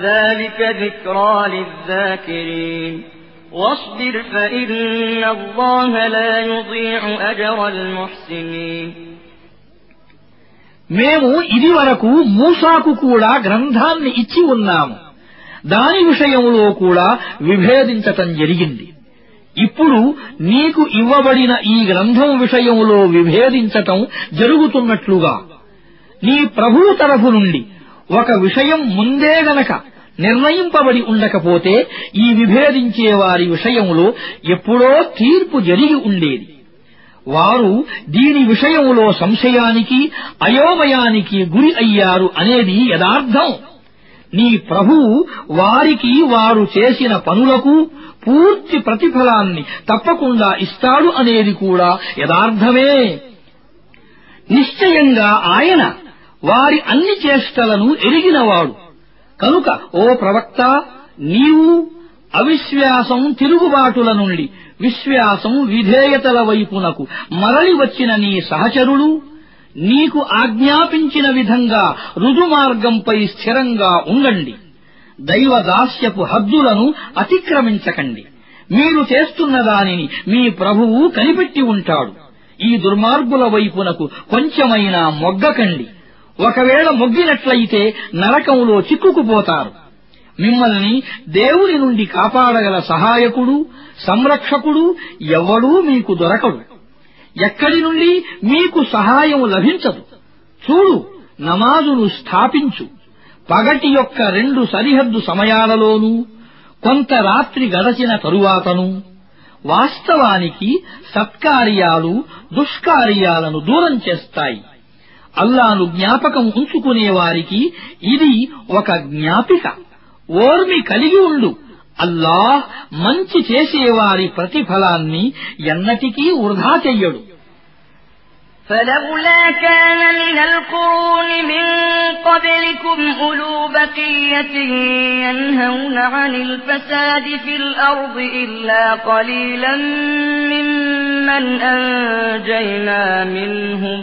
ذلك ذكرى للذاكرين واصبر فإن الله لا يضيع أجر المحسنين మేము ఇది వరకు మూసాకు కూడా గ్రంథాన్ని ఇచ్చి ఉన్నాము దాని విషయంలో కూడా విభేదించటం జరిగింది ఇప్పుడు నీకు ఇవ్వబడిన ఈ గ్రంథం విషయంలో విభేదించటం జరుగుతున్నట్లుగా నీ ప్రభువు తరఫు నుండి ఒక విషయం ముందే గనక నిర్ణయింపబడి ఉండకపోతే ఈ విభేదించే వారి విషయంలో ఎప్పుడో తీర్పు జరిగి ఉండేది. వారు దీని విషయంలో సంశయానికి అయోమయానికి గురి అయ్యారు అనేది యథార్థం. నీ ప్రభువు వారికి వారు చేసిన పనులకు పూర్తి ప్రతిఫలాన్ని తప్పకుండా ఇస్తాడు అనేది కూడా యథార్థమే. నిశ్చయంగా ఆయన వారి అన్ని చేష్టలను ఎరిగినవాడు. కనుక ఓ ప్రవక్త నీవు అవిశ్వాసం తిరుగుబాటుల నుండి విశ్వాసం విధేయతల వైపునకు మరలి వచ్చిన నీ సహచరులు నీకు ఆజ్ఞాపించిన విధంగా రుజుమార్గంపై స్థిరంగా ఉండండి. దైవదాస్యపు హద్దులను అతిక్రమించకండి. మీరు చేస్తున్న దానిని మీ ప్రభువు కనిపెట్టి ఉంటాడు. ఈ దుర్మార్గుల వైపునకు కొంచెమైనా మొగ్గకండి. ఒకవేళ మొగ్గినట్లయితే నరకంలో చిక్కుకుపోతారు. మిమ్మల్ని దేవుని నుండి కాపాడగల సహాయకుడు సంరక్షకుడు ఎవ్వడూ మీకు దొరకడు. ఎక్కడి నుండి మీకు సహాయం లభించదు. చూడు నమాజును స్థాపించు. పగటి యొక్క రెండు సరిహద్దు సమయాలలోనూ కొంత రాత్రి గడచిన తరువాతను. వాస్తవానికి సత్కార్యాలు దుష్కార్యాలను దూరం చేస్తాయి. అల్లాను జ్ఞాపకం ఉంచుకునే వారికి ఇది ఒక జ్ఞాపిక ఓర్మి కలిగి ఉండు అల్లాహ్ మంచి చేసేవారి ప్రతిఫలాన్ని ఎన్నటికీ వృధా చెయ్యడు فلولا كان من القرون من قبلكم أولو بقية ينهون عن الفساد في الأرض إلا قليلا ممن أنجينا منهم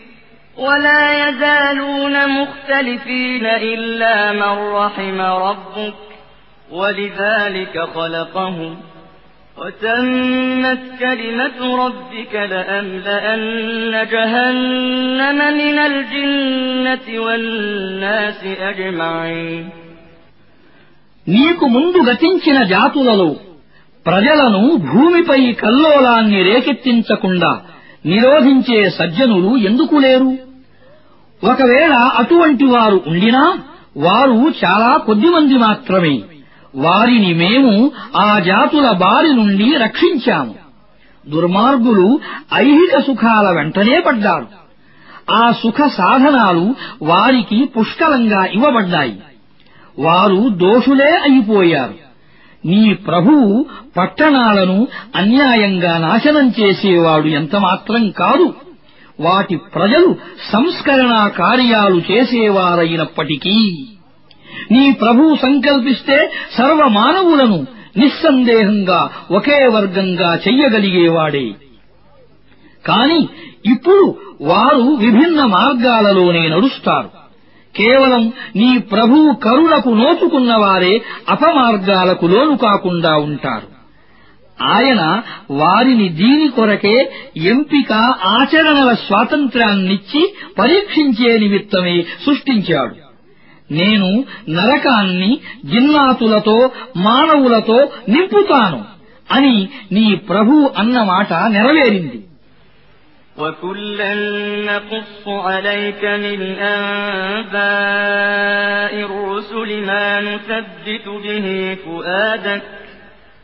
ولا يزالون مختلفين إلا من رحم ربك ولذلك خلقهم وتمت كلمة ربك لأملأن جهنم من الجنة والناس أجمعين నీకు ముందు గతించిన జాతులలో ప్రజలను భూమిపై కల్లోలాన్ని రేకెత్తించకుండా నిరోధించే సజ్జనులు ఎందుకు లేరు ఒకవేళ అటువంటి వారు ఉండినా వారు చాలా కొద్దిమంది మాత్రమే. వారిని మేము ఆ జాతుల బారి నుండి రక్షించాము. దుర్మార్గులు ఐహిక సుఖాల వెంటనే పడ్డారు. ఆ సుఖ సాధనాలు వారికి పుష్కలంగా ఇవ్వబడ్డాయి. వారు దోషులే అయిపోయారు. నీ ప్రభువు పట్టణాలను అన్యాయంగా నాశనం చేసేవాడు ఎంతమాత్రం కాదు. వాటి ప్రజలు సంస్కరణ కార్యాలు చేసేవారైనప్పటికీ నీ ప్రభువు సంకల్పిస్తే సర్వమానవులను నిస్సందేహంగా ఒకే వర్గంగా చెయ్యగలిగేవాడే. కాని ఇప్పుడు వారు విభిన్న మార్గాలలోనే నడుస్తారు. కేవలం నీ ప్రభువు కరుణకు నోచుకున్నవారే అపమార్గాలకు లోను కాకుండా ఉంటారు. ఆయన వారిని దీని కొరకే ఎంపిక ఆచరణల స్వాతంత్ర్యాన్నిచ్చి పరీక్షించే నిమిత్తమే సృష్టించాడు నేను నరకాన్ని జిన్నాతులతో మానవులతో నింపుతాను అని నీ ప్రభువు అన్న మాట నెరవేరింది وكلا نقص عليك من أنباء الرسل ما نثبت به فؤادك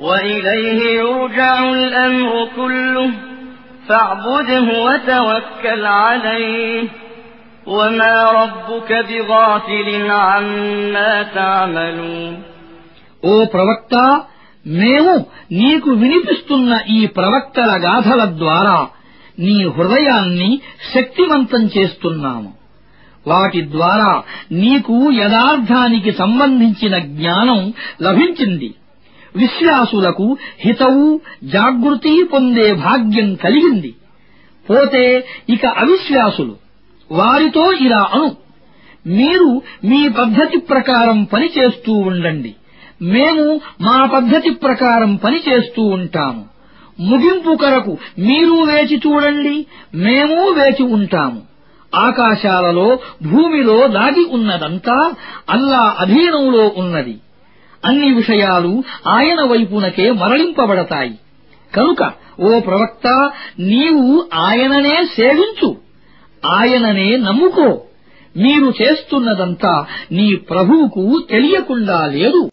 وإليه يرجع الأمر كله فاعبده وتوكل عليه وما ربك بغافل عما تعملون ఓ ప్రవక్త మేము నీకు వినిపిస్తున్న ఈ ప్రవక్తల గాథల ద్వారా నీ హృదయాన్ని శక్తివంతం చేస్తున్నాము వాటి ద్వారా నీకు యథార్థానికి సంబంధించిన జ్ఞానం లభించింది విశ్వాసులకు హితవు జాగృతి పొందే భాగ్యం కలిగింది. పోతే ఇక అవిశ్వాసులు వారితో ఇలా అను. మీరు మీ పద్ధతి ప్రకారం పనిచేస్తూ ఉండండి. మేము మా పద్ధతి ప్రకారం పనిచేస్తూ ఉంటాము. ముగింపు కొరకు మీరు వేచి చూడండి మేము వేచి ఉంటాము. ఆకాశాలలో భూమిలో దాగి ఉన్నదంతా అల్లా అధీనంలో ఉన్నది. అన్ని విషయాలు ఆయన వైపునకే మరలింపబడతాయి. కనుక ఓ ప్రవక్త నీవు ఆయననే సేవించు. ఆయననే నమ్ముకో. మీరు చేస్తున్నదంతా నీ ప్రభువుకు తెలియకుండా లేదు.